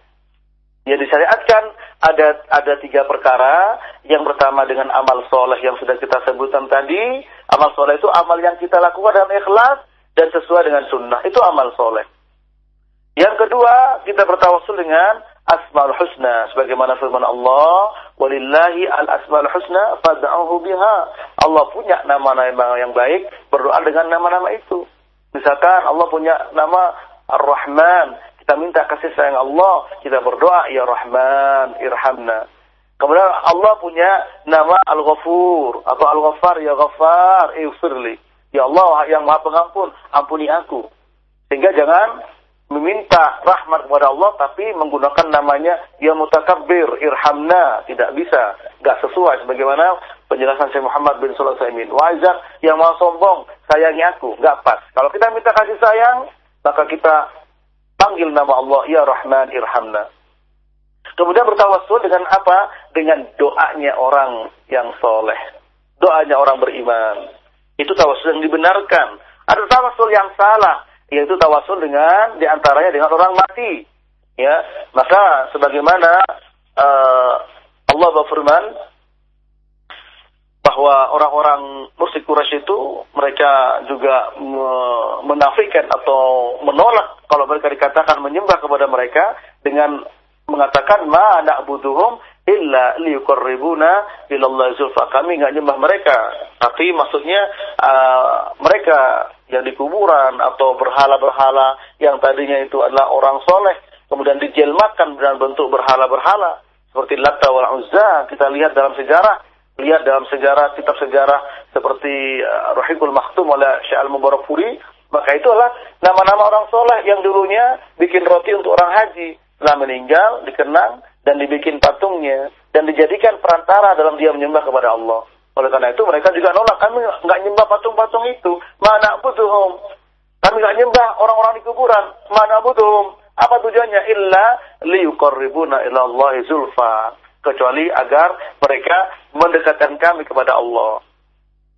Yang disyariatkan ada ada tiga perkara. Yang pertama dengan amal soleh yang sudah kita sebutkan tadi. Amal soleh itu amal yang kita lakukan dalam ikhlas dan sesuai dengan sunnah. Itu amal soleh. Yang kedua, kita bertawasul dengan asmaul husna sebagaimana firman Allah walillahi al asmaul husna fad'uhu biha Allah punya nama-nama yang baik berdoa dengan nama-nama itu misalkan Allah punya nama Ar-Rahman kita minta kasih sayang Allah kita berdoa ya Rahman irhamna. Kemudian Allah punya nama Al-Ghafur. Atau Al-Ghaffar? Ya Ghaffar ighfirli. Ya Allah yang Maha Pengampun ampuni aku. Sehingga jangan meminta rahmat kepada Allah tapi menggunakan namanya ya mutakabbir irhamna. Tidak bisa. Nggak sesuai. Sebagaimana penjelasan Syekh Muhammad bin Sulaiman Saimin. Wajar yang mau sombong sayangi aku. Nggak pas. Kalau kita minta kasih sayang maka kita panggil nama Allah ya Rahman irhamna. Kemudian bertawassul dengan apa? Dengan doanya orang yang soleh. Doanya orang beriman. Itu tawassul yang dibenarkan. Ada tawassul yang salah yaitu tawasul dengan di antaranya dengan orang mati. Ya, maka sebagaimana uh, Allah berfirman bahwa orang-orang musyrik Quraisy itu mereka juga menafikan atau menolak kalau mereka dikatakan menyembah kepada mereka dengan mengatakan ma na'buduhum illa liyuqarribuna ila Allah zulfa. Kami enggak nyembah mereka, tapi maksudnya uh, mereka yang di kuburan atau berhala-berhala yang tadinya itu adalah orang soleh kemudian dijelmakan dalam bentuk berhala-berhala seperti Latta wal Uzza kita lihat dalam sejarah lihat dalam sejarah kitab sejarah seperti uh, Rohikul Maktum oleh Syekh Al-Mubarak Puri maka itu adalah nama-nama orang soleh yang dulunya bikin roti untuk orang haji setelah meninggal dikenang dan dibikin patungnya dan dijadikan perantara dalam dia menyembah kepada Allah. Oleh karena itu mereka juga nolak kami nggak nyembah patung-patung itu. Mana butuhum? Kami nggak nyembah orang-orang di kuburan. Mana butuhum? Apa tujuannya? Illa liyuqarribuna ila Allah zulfa. Kecuali agar mereka mendekatkan kami kepada Allah.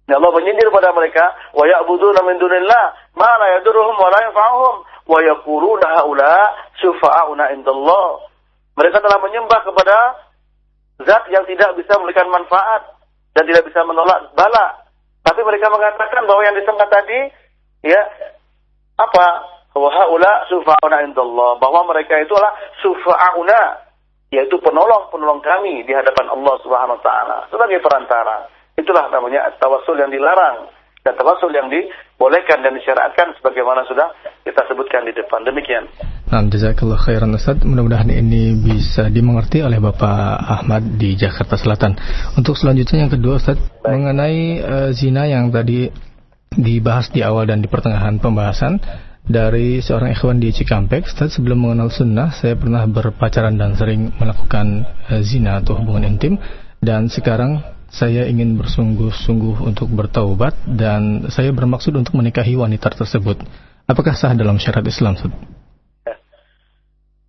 Ya Allah menyindir pada mereka, wa ya'buduna min dunillah ma la yadurruhum wa la yanfa'uhum wa yaquluna haula syufa'auna indallah. Mereka telah menyembah kepada zat yang tidak bisa memberikan manfaat dan tidak bisa menolak bala. Tapi mereka mengatakan bahwa yang disembah tadi ya apa? Wa haula syufa'auna indallah, bahwa mereka itulah syufa'auna yaitu penolong-penolong kami di hadapan Allah Subhanahu wa taala sebagai perantara. Itulah namanya tawasul yang dilarang dan tawasul yang dibolehkan dan disyariatkan sebagaimana sudah kita sebutkan di depan. Demikian. Nah, jazakallah khairan Ustaz. Mudah-mudahan ini bisa dimengerti oleh Bapak Ahmad di Jakarta Selatan. Untuk selanjutnya yang kedua Ustaz, Baik. mengenai uh, zina yang tadi dibahas di awal dan di pertengahan pembahasan dari seorang ikhwan di Cikampek, Ustaz, sebelum mengenal sunnah, saya pernah berpacaran dan sering melakukan uh, zina atau hubungan intim dan sekarang saya ingin bersungguh-sungguh untuk bertaubat dan saya bermaksud untuk menikahi wanita tersebut. Apakah sah dalam syariat Islam?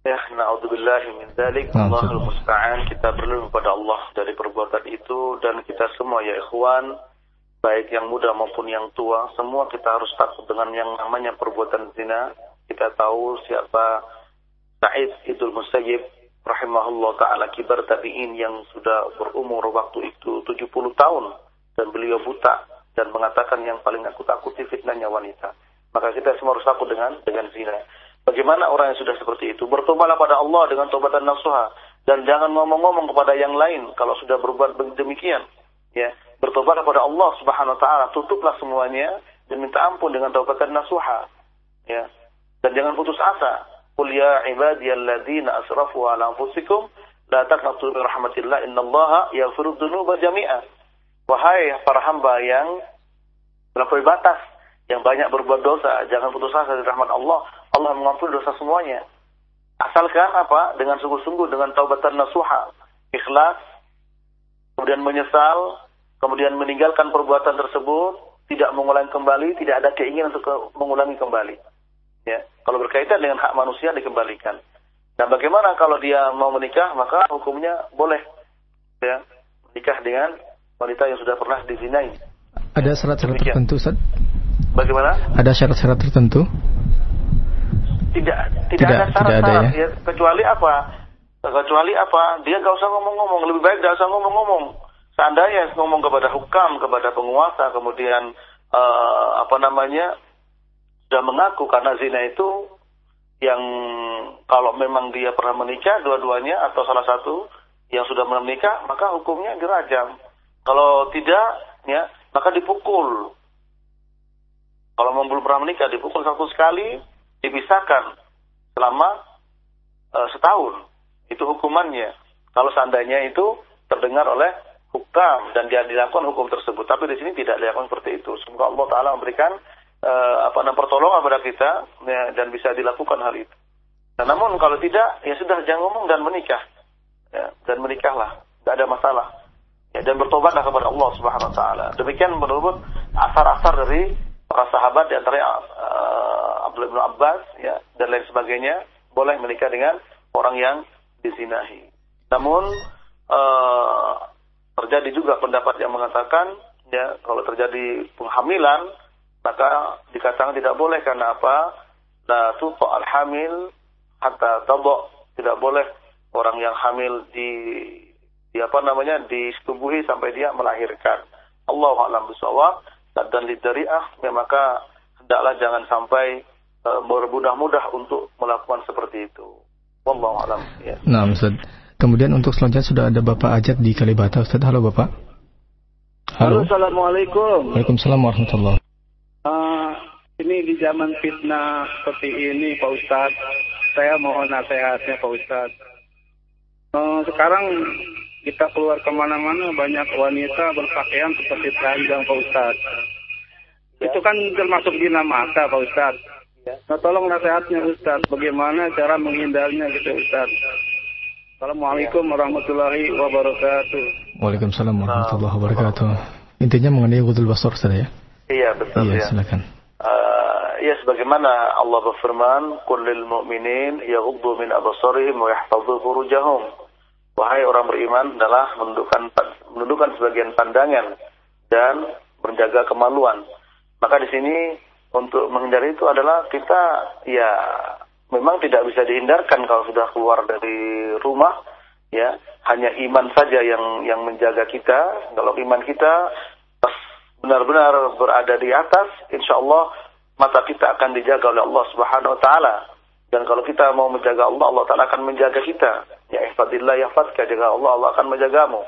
Ya, na'udzubillahi min dzalik. Allahul musta'an. Kita berlindung kepada Allah dari perbuatan itu dan kita semua ya ikhwan, baik yang muda maupun yang tua, semua kita harus takut dengan yang namanya perbuatan zina. Kita tahu siapa Sa'id Idul Musayyib rahimahullah taala kibar tabi'in yang sudah berumur waktu itu 70 tahun dan beliau buta dan mengatakan yang paling aku takuti fitnahnya wanita. Maka kita semua harus takut dengan dengan zina. Bagaimana orang yang sudah seperti itu? Bertobatlah pada Allah dengan tobatan nasuha dan jangan ngomong-ngomong kepada yang lain kalau sudah berbuat demikian. Ya, bertobatlah pada Allah Subhanahu wa taala, tutuplah semuanya dan minta ampun dengan tobatan nasuha. Ya. Dan jangan putus asa Qul ya ibadiyalladzina asrafu ala anfusikum la taqnatu min rahmatillah innallaha yaghfiru dzunuba jami'a. Wahai para hamba yang melampaui batas, yang banyak berbuat dosa, jangan putus asa dari rahmat Allah. Allah mengampuni dosa semuanya. Asalkan apa? Dengan sungguh-sungguh, dengan taubatan nasuha, ikhlas, kemudian menyesal, kemudian meninggalkan perbuatan tersebut, tidak mengulangi kembali, tidak ada keinginan untuk mengulangi kembali. Ya, kalau berkaitan dengan hak manusia dikembalikan. Dan bagaimana kalau dia mau menikah, maka hukumnya boleh ya menikah dengan wanita yang sudah pernah dizinai. Ada syarat-syarat tertentu, Ustaz? Bagaimana? Ada syarat-syarat tertentu? Tidak, tidak, tidak ada syarat-syarat ya. ya. Kecuali apa? Kecuali apa? Dia nggak usah ngomong-ngomong. Lebih baik nggak usah ngomong-ngomong. Seandainya ngomong kepada hukam, kepada penguasa, kemudian uh, apa namanya sudah mengaku karena zina itu yang kalau memang dia pernah menikah dua-duanya atau salah satu yang sudah menikah maka hukumnya dirajam. Kalau tidak ya maka dipukul. Kalau belum pernah menikah dipukul satu sekali dipisahkan selama uh, setahun. Itu hukumannya. Kalau seandainya itu terdengar oleh hukam dan dia dilakukan hukum tersebut. Tapi di sini tidak dilakukan seperti itu. Semoga Allah Taala memberikan uh, apa namanya pertolongan kepada kita ya, dan bisa dilakukan hal itu. Nah, namun kalau tidak ya sudah jangan ngomong dan menikah ya, dan menikahlah tidak ada masalah ya, dan bertobatlah kepada Allah Subhanahu Wa Taala. Demikian menurut asar-asar dari para sahabat di antara uh, Abdullah bin Abbas ya dan lain sebagainya boleh menikah dengan orang yang disinahi. Namun uh, terjadi juga pendapat yang mengatakan ya kalau terjadi penghamilan maka dikatakan tidak boleh karena apa? La tuto al-hamil hatta tabo tidak boleh orang yang hamil di, di apa namanya disetubuhi sampai dia melahirkan. Allah alam dan lidariah ya maka hendaklah jangan sampai uh, bermudah-mudah untuk melakukan seperti itu. Wallahu alam. Ya. Nah. Kemudian untuk selanjutnya sudah ada Bapak Ajat di Kalibata. Ustaz, halo Bapak. Halo. halo Assalamualaikum. Waalaikumsalam warahmatullahi Uh, ini di zaman fitnah seperti ini Pak Ustadz, saya mohon nasihatnya Pak Ustadz. Uh, sekarang kita keluar ke mana-mana banyak wanita berpakaian seperti telanjang Pak Ustadz. Ya. Itu kan termasuk bina mata Pak Ustadz. Ya. Nah tolong nasihatnya Ustadz, bagaimana cara menghindarinya gitu Ustadz. Assalamualaikum warahmatullahi wabarakatuh. Waalaikumsalam warahmatullahi wabarakatuh. Intinya mengenai wudhu basur Ustaz ya? Iya betul iya, ya. silakan. Uh, ya sebagaimana Allah berfirman, "Kullil mu'minin yaghuddu min absarihim wa yahfadhu furujahum." Wahai orang beriman adalah menundukkan menundukkan sebagian pandangan dan menjaga kemaluan. Maka di sini untuk menghindari itu adalah kita ya memang tidak bisa dihindarkan kalau sudah keluar dari rumah ya. Hanya iman saja yang yang menjaga kita. Kalau iman kita benar-benar berada di atas insya Allah mata kita akan dijaga oleh Allah Subhanahu Wa Taala. Dan kalau kita mau menjaga Allah Allah Taala akan menjaga kita. Ya ihfadillah yahfadka jaga Allah Allah akan menjagamu.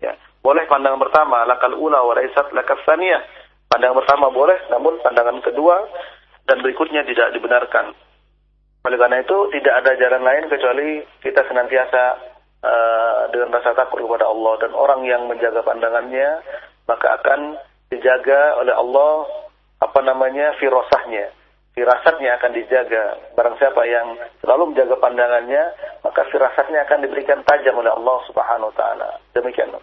Ya boleh pandangan pertama lakal ula wa laisat lakas saniyah. Pandangan pertama boleh namun pandangan kedua dan berikutnya tidak dibenarkan oleh karena itu tidak ada jalan lain kecuali kita senantiasa uh, dengan rasa takut kepada Allah. Dan orang yang menjaga pandangannya maka akan dijaga oleh Allah apa namanya firasahnya. Firasatnya akan dijaga. Barang siapa yang selalu menjaga pandangannya maka firasatnya akan diberikan tajam oleh Allah Subhanahu wa taala. Demikian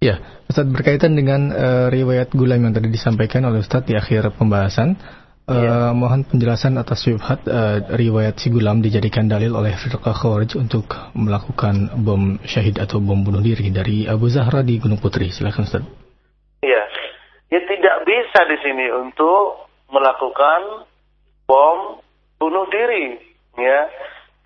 Ya, Ustaz berkaitan dengan uh, riwayat Gulaim yang tadi disampaikan oleh Ustaz di akhir pembahasan, Uh, mohon penjelasan atas syubhat uh, riwayat si Gulam dijadikan dalil oleh firqah Khawarij untuk melakukan bom syahid atau bom bunuh diri dari Abu Zahra di Gunung Putri. Silakan Ustaz. Iya. Ya tidak bisa di sini untuk melakukan bom bunuh diri, ya.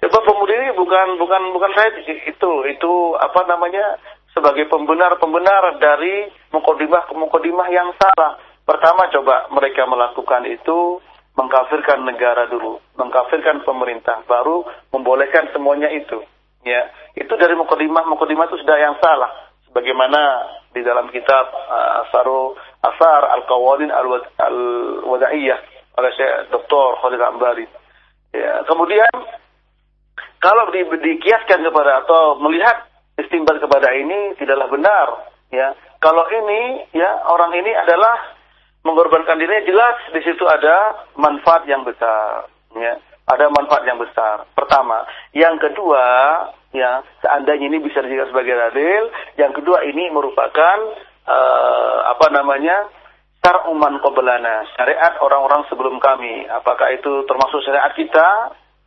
Coba bom bunuh diri bukan bukan bukan saya itu itu apa namanya sebagai pembenar-pembenar dari mukodimah ke mukodimah yang salah Pertama coba mereka melakukan itu mengkafirkan negara dulu, mengkafirkan pemerintah, baru membolehkan semuanya itu. Ya, itu dari mukadimah, mukadimah itu sudah yang salah. Sebagaimana di dalam kitab uh, Asaru Asar Al-Qawalin Al-Wadaiyah oleh Syekh Dr. Khalid Ambari. Ya, kemudian kalau di, dikiaskan kepada atau melihat istimbat kepada ini tidaklah benar. Ya, kalau ini ya orang ini adalah mengorbankan dirinya jelas di situ ada manfaat yang besar ya. Ada manfaat yang besar. Pertama. Yang kedua ya seandainya ini bisa dijadikan sebagai dalil yang kedua ini merupakan uh, apa namanya uman qoblana syariat orang-orang sebelum kami. Apakah itu termasuk syariat kita?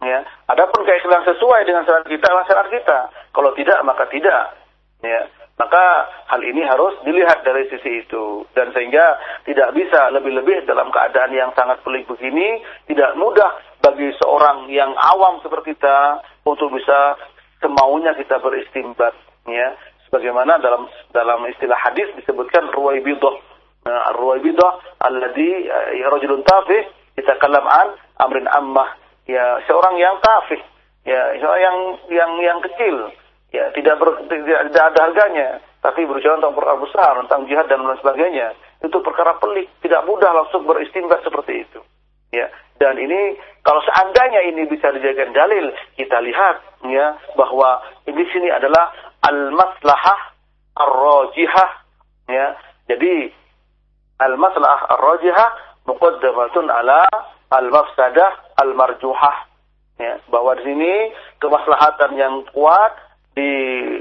Ya. Adapun keikhlasan sesuai dengan syariat kita syariat kita. Kalau tidak maka tidak. Ya maka hal ini harus dilihat dari sisi itu. Dan sehingga tidak bisa lebih-lebih dalam keadaan yang sangat pelik begini, tidak mudah bagi seorang yang awam seperti kita untuk bisa semaunya kita beristimbat. Ya. Sebagaimana dalam dalam istilah hadis disebutkan ruwaibidah. Ruwaibidah alladhi ya, rajulun tafih kalam an amrin ammah. Ya, seorang yang tafih. Ya, seorang yang yang yang kecil ya tidak, ber, tidak, ada harganya. Tapi berbicara tentang perkara besar tentang jihad dan lain sebagainya itu perkara pelik. Tidak mudah langsung beristimbat seperti itu. Ya dan ini kalau seandainya ini bisa dijadikan dalil kita lihat ya bahwa ini sini adalah al maslahah ar-rajihah ya. Jadi al maslahah ar-rajihah muqaddamatun ala al mafsadah al marjuhah ya. Bahwa di sini kemaslahatan yang kuat di,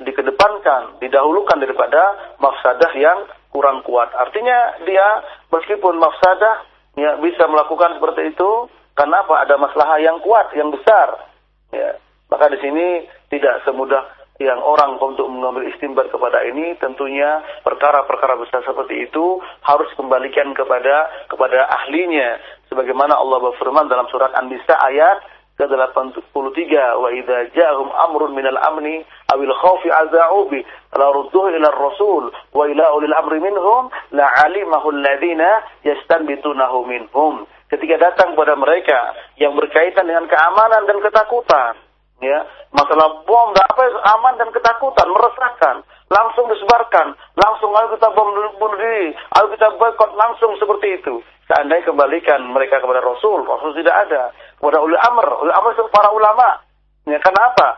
dikedepankan, didahulukan daripada mafsadah yang kurang kuat. Artinya dia meskipun mafsadah ya bisa melakukan seperti itu karena apa? Ada masalah yang kuat, yang besar. Ya. Maka di sini tidak semudah yang orang untuk mengambil istimbat kepada ini tentunya perkara-perkara besar seperti itu harus kembalikan kepada kepada ahlinya sebagaimana Allah berfirman dalam surat An-Nisa ayat ke-83 wa idza ja'ahum amrun minal amni awil khawfi aza'u bi la rudduhu ila rasul wa ila ulil amri minhum la alimahu alladhina yastanbitunahu minhum ketika datang kepada mereka yang berkaitan dengan keamanan dan ketakutan ya masalah bom dan apa aman dan ketakutan meresahkan langsung disebarkan langsung ayo kita bom bunuh diri ayo kita boykot langsung seperti itu Seandainya kembalikan mereka kepada Rasul, Rasul tidak ada. Kepada uli amr, uli amr itu para ulama. Ya, karena apa?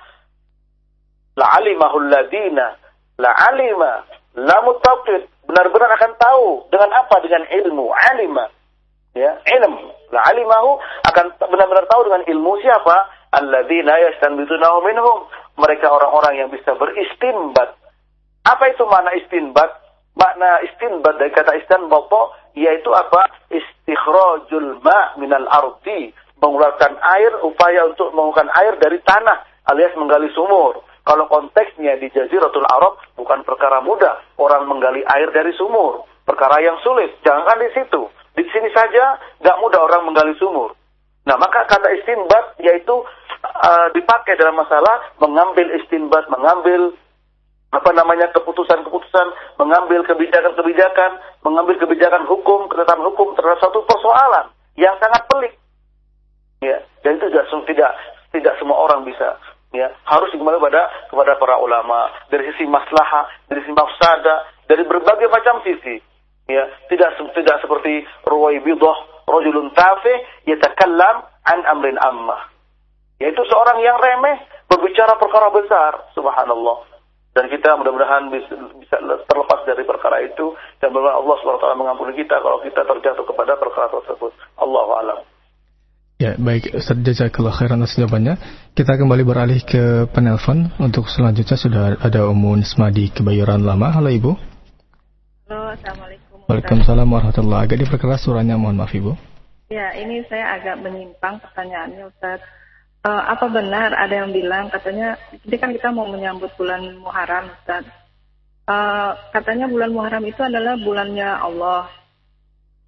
La'alimahul ladina, la'alima, la mutaqid. Benar-benar akan tahu. Dengan apa? Dengan ilmu. Alima. Ya, ilm. La'alimahu akan benar-benar tahu dengan ilmu siapa? Alladzina yastanbitunahu minhum. Mereka orang-orang yang bisa beristinbat. Apa itu makna istinbat? Makna istinbat dari kata istinbat yaitu apa? Istikhrajul ma' minal ardi, mengeluarkan air, upaya untuk mengeluarkan air dari tanah alias menggali sumur. Kalau konteksnya di Jaziratul Arab bukan perkara mudah orang menggali air dari sumur. perkara yang sulit. Jangan di situ. Di sini saja nggak mudah orang menggali sumur. Nah, maka kata istinbat yaitu uh, dipakai dalam masalah mengambil istinbat, mengambil apa namanya keputusan-keputusan, mengambil kebijakan-kebijakan, mengambil kebijakan hukum, ketetapan hukum terhadap satu persoalan yang sangat pelik. Ya, dan itu tidak tidak tidak semua orang bisa ya harus kembali pada kepada para ulama dari sisi maslahah, dari sisi mafsada, dari berbagai macam sisi. Ya, tidak tidak seperti ruwaibidah rajulun tafi yatakallam an amrin ammah. Yaitu seorang yang remeh berbicara perkara besar, subhanallah. Dan kita mudah-mudahan bisa, terlepas dari perkara itu dan berdoa Allah SWT mengampuni kita kalau kita terjatuh kepada perkara tersebut. Allahu alam. Ya, baik Ustaz Jazakallah khairan atas jawabannya. Kita kembali beralih ke penelpon. Untuk selanjutnya sudah ada Umu Nisma di Kebayoran Lama. Halo Ibu. Halo, Assalamualaikum. Waalaikumsalam warahmatullahi Agak diperkeras suaranya, mohon maaf Ibu. Ya, ini saya agak menyimpang pertanyaannya Ustaz. Uh, apa benar ada yang bilang katanya, ini kan kita mau menyambut bulan Muharram Ustaz. Uh, katanya bulan Muharram itu adalah bulannya Allah.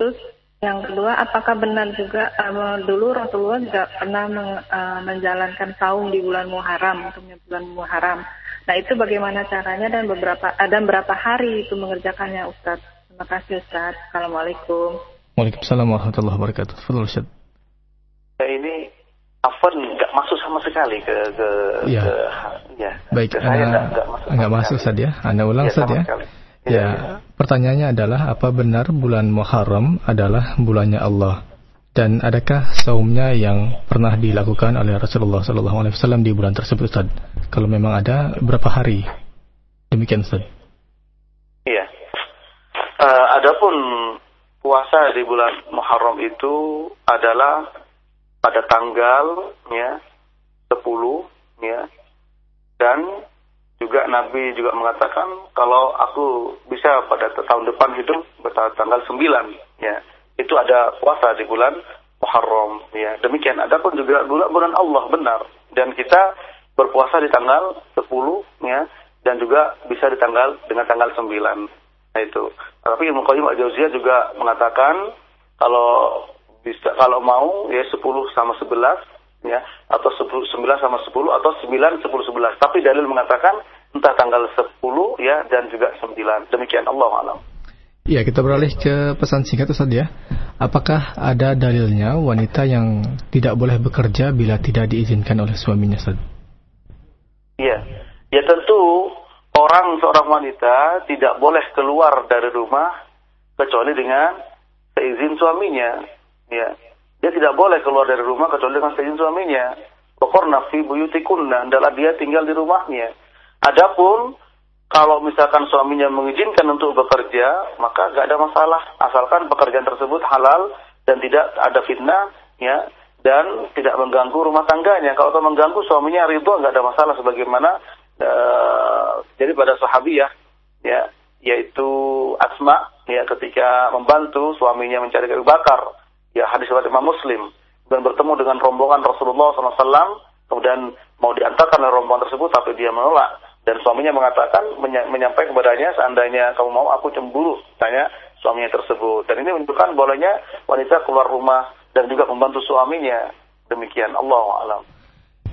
Terus yang kedua, apakah benar juga uh, dulu Rasulullah juga pernah meng, uh, menjalankan saum di bulan Muharram untuk bulan Muharram. Nah itu bagaimana caranya dan beberapa ada berapa hari itu mengerjakannya Ustaz? Terima kasih Ustaz. Assalamualaikum. Waalaikumsalam warahmatullahi wabarakatuh. Fadul Ustaz. Ya, ini Afan nggak masuk sama sekali ke ke, ya. ke ya. Baik, ke Anda nggak masuk, masuk Ustaz ya. Anda ulang ya, Ustaz ya. Sekali. Ya, ya, pertanyaannya adalah apa benar bulan Muharram adalah bulannya Allah? Dan adakah saumnya yang pernah dilakukan oleh Rasulullah SAW di bulan tersebut, Ustaz? Kalau memang ada, berapa hari? Demikian, Ustaz. Iya. Uh, adapun puasa di bulan Muharram itu adalah pada tanggal ya 10 ya dan juga Nabi juga mengatakan kalau aku bisa pada tahun depan hidup pada tanggal 9 ya itu ada puasa di bulan Muharram ya. Demikian. Adapun juga bulan bulan Allah benar. Dan kita berpuasa di tanggal 10 ya dan juga bisa di tanggal dengan tanggal 9 nah itu. Tapi Ibnu Qayyim al-Jauziyah juga mengatakan kalau bisa kalau mau ya 10 sama 11 ya atau 10, 9 sama 10 atau 9 10 11 tapi dalil mengatakan entah tanggal 10 ya dan juga 9 demikian Allah alam Ya, kita beralih ke pesan singkat Ustaz ya. Apakah ada dalilnya wanita yang tidak boleh bekerja bila tidak diizinkan oleh suaminya Ustaz? Iya. Ya tentu orang seorang wanita tidak boleh keluar dari rumah kecuali dengan seizin suaminya. Ya. Dia tidak boleh keluar dari rumah kecuali dengan seizin suaminya. Pokoknya fi buyutikunna, adalah dia tinggal di rumahnya. Adapun kalau misalkan suaminya mengizinkan untuk bekerja, maka gak ada masalah asalkan pekerjaan tersebut halal dan tidak ada fitnah, ya, dan tidak mengganggu rumah tangganya. Kalau itu mengganggu suaminya ridho gak ada masalah sebagaimana uh, jadi pada sahabiyah, ya, yaitu Asma, ya, ketika membantu suaminya mencari kayu bakar ya hadis riwayat Imam Muslim. Dan bertemu dengan rombongan Rasulullah SAW kemudian mau diantarkan oleh rombongan tersebut tapi dia menolak. Dan suaminya mengatakan menya menyampaikan kepadanya seandainya kamu mau aku cemburu tanya suaminya tersebut. Dan ini menunjukkan bolehnya wanita keluar rumah dan juga membantu suaminya. Demikian Allah alam.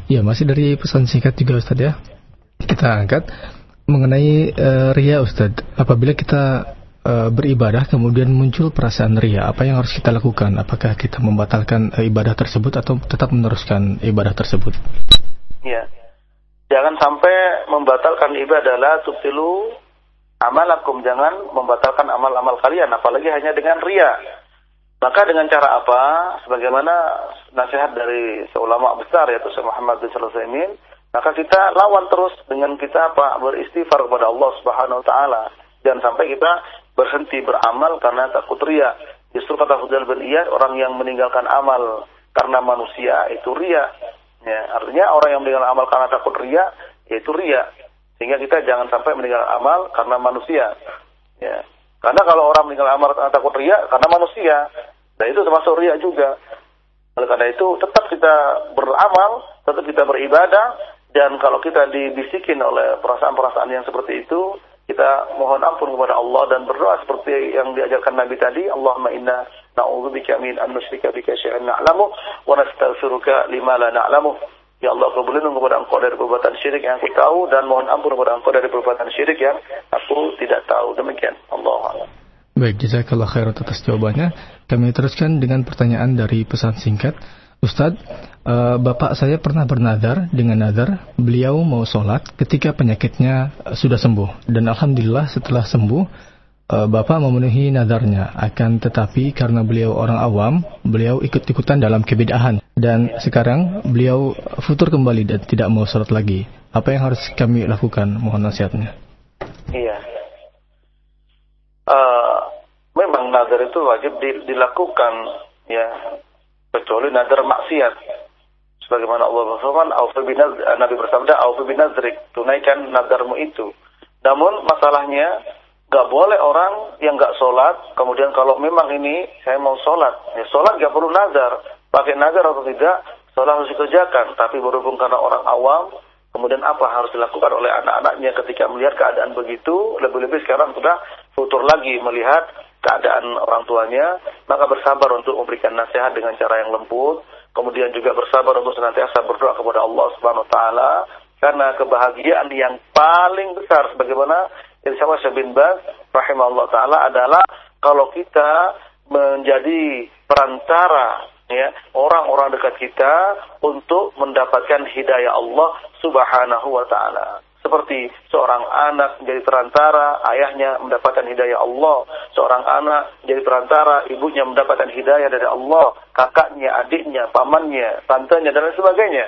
Ya masih dari pesan singkat juga Ustaz ya. Kita angkat mengenai uh, ria Ustaz apabila kita Eh, beribadah kemudian muncul perasaan ria, apa yang harus kita lakukan? Apakah kita membatalkan uh, ibadah tersebut atau tetap meneruskan ibadah tersebut? Ya. Jangan sampai membatalkan ibadah la tubtilu amalakum, jangan membatalkan amal-amal kalian apalagi hanya dengan ria. Maka dengan cara apa? Sebagaimana nasihat dari seulama besar yaitu Syekh Muhammad bin Shalih maka kita lawan terus dengan kita apa? Beristighfar kepada Allah Subhanahu wa taala. Jangan sampai kita berhenti beramal karena takut ria. Justru kata Fudel bin Iyad, orang yang meninggalkan amal karena manusia itu ria. Ya, artinya orang yang meninggalkan amal karena takut ria, yaitu ria. Sehingga kita jangan sampai meninggalkan amal karena manusia. Ya. Karena kalau orang meninggalkan amal karena takut ria, karena manusia. Dan itu termasuk ria juga. Oleh karena itu, tetap kita beramal, tetap kita beribadah, dan kalau kita dibisikin oleh perasaan-perasaan yang seperti itu, kita mohon ampun kepada Allah dan berdoa seperti yang diajarkan Nabi tadi, Allahumma inna na'udzubika min an nusyrika bika syai'an na'lamu wa nastaghfiruka lima la na'lamu. Ya Allah, aku berlindung kepada engkau dari perbuatan syirik yang aku tahu dan mohon ampun kepada engkau dari perbuatan syirik yang aku tidak tahu. Demikian. Allah Baik, jazakallah khairan atas jawabannya. Kami teruskan dengan pertanyaan dari pesan singkat. Ustadz, uh, bapak saya pernah bernadar dengan nadar, beliau mau sholat ketika penyakitnya sudah sembuh. Dan Alhamdulillah setelah sembuh, uh, bapak memenuhi nadarnya. Akan tetapi karena beliau orang awam, beliau ikut-ikutan dalam kebidahan. Dan sekarang beliau futur kembali dan tidak mau sholat lagi. Apa yang harus kami lakukan? Mohon nasihatnya. Iya. Uh, memang nadar itu wajib dilakukan ya kecuali nadar maksiat. Sebagaimana Allah berfirman, Nabi bersabda, "Aufu binazrik," tunaikan nadarmu itu. Namun masalahnya gak boleh orang yang gak sholat, kemudian kalau memang ini saya mau sholat, ya sholat gak perlu nazar, pakai nazar atau tidak, sholat harus dikerjakan. Tapi berhubung karena orang awam, kemudian apa harus dilakukan oleh anak-anaknya ketika melihat keadaan begitu, lebih-lebih sekarang sudah futur lagi melihat keadaan orang tuanya, maka bersabar untuk memberikan nasihat dengan cara yang lembut, kemudian juga bersabar untuk senantiasa berdoa kepada Allah Subhanahu wa taala karena kebahagiaan yang paling besar sebagaimana yang sama bin Baz rahimahullah taala adalah kalau kita menjadi perantara ya orang-orang dekat kita untuk mendapatkan hidayah Allah Subhanahu wa taala seperti seorang anak menjadi perantara, ayahnya mendapatkan hidayah Allah. Seorang anak menjadi perantara, ibunya mendapatkan hidayah dari Allah. Kakaknya, adiknya, pamannya, tantenya, dan lain sebagainya.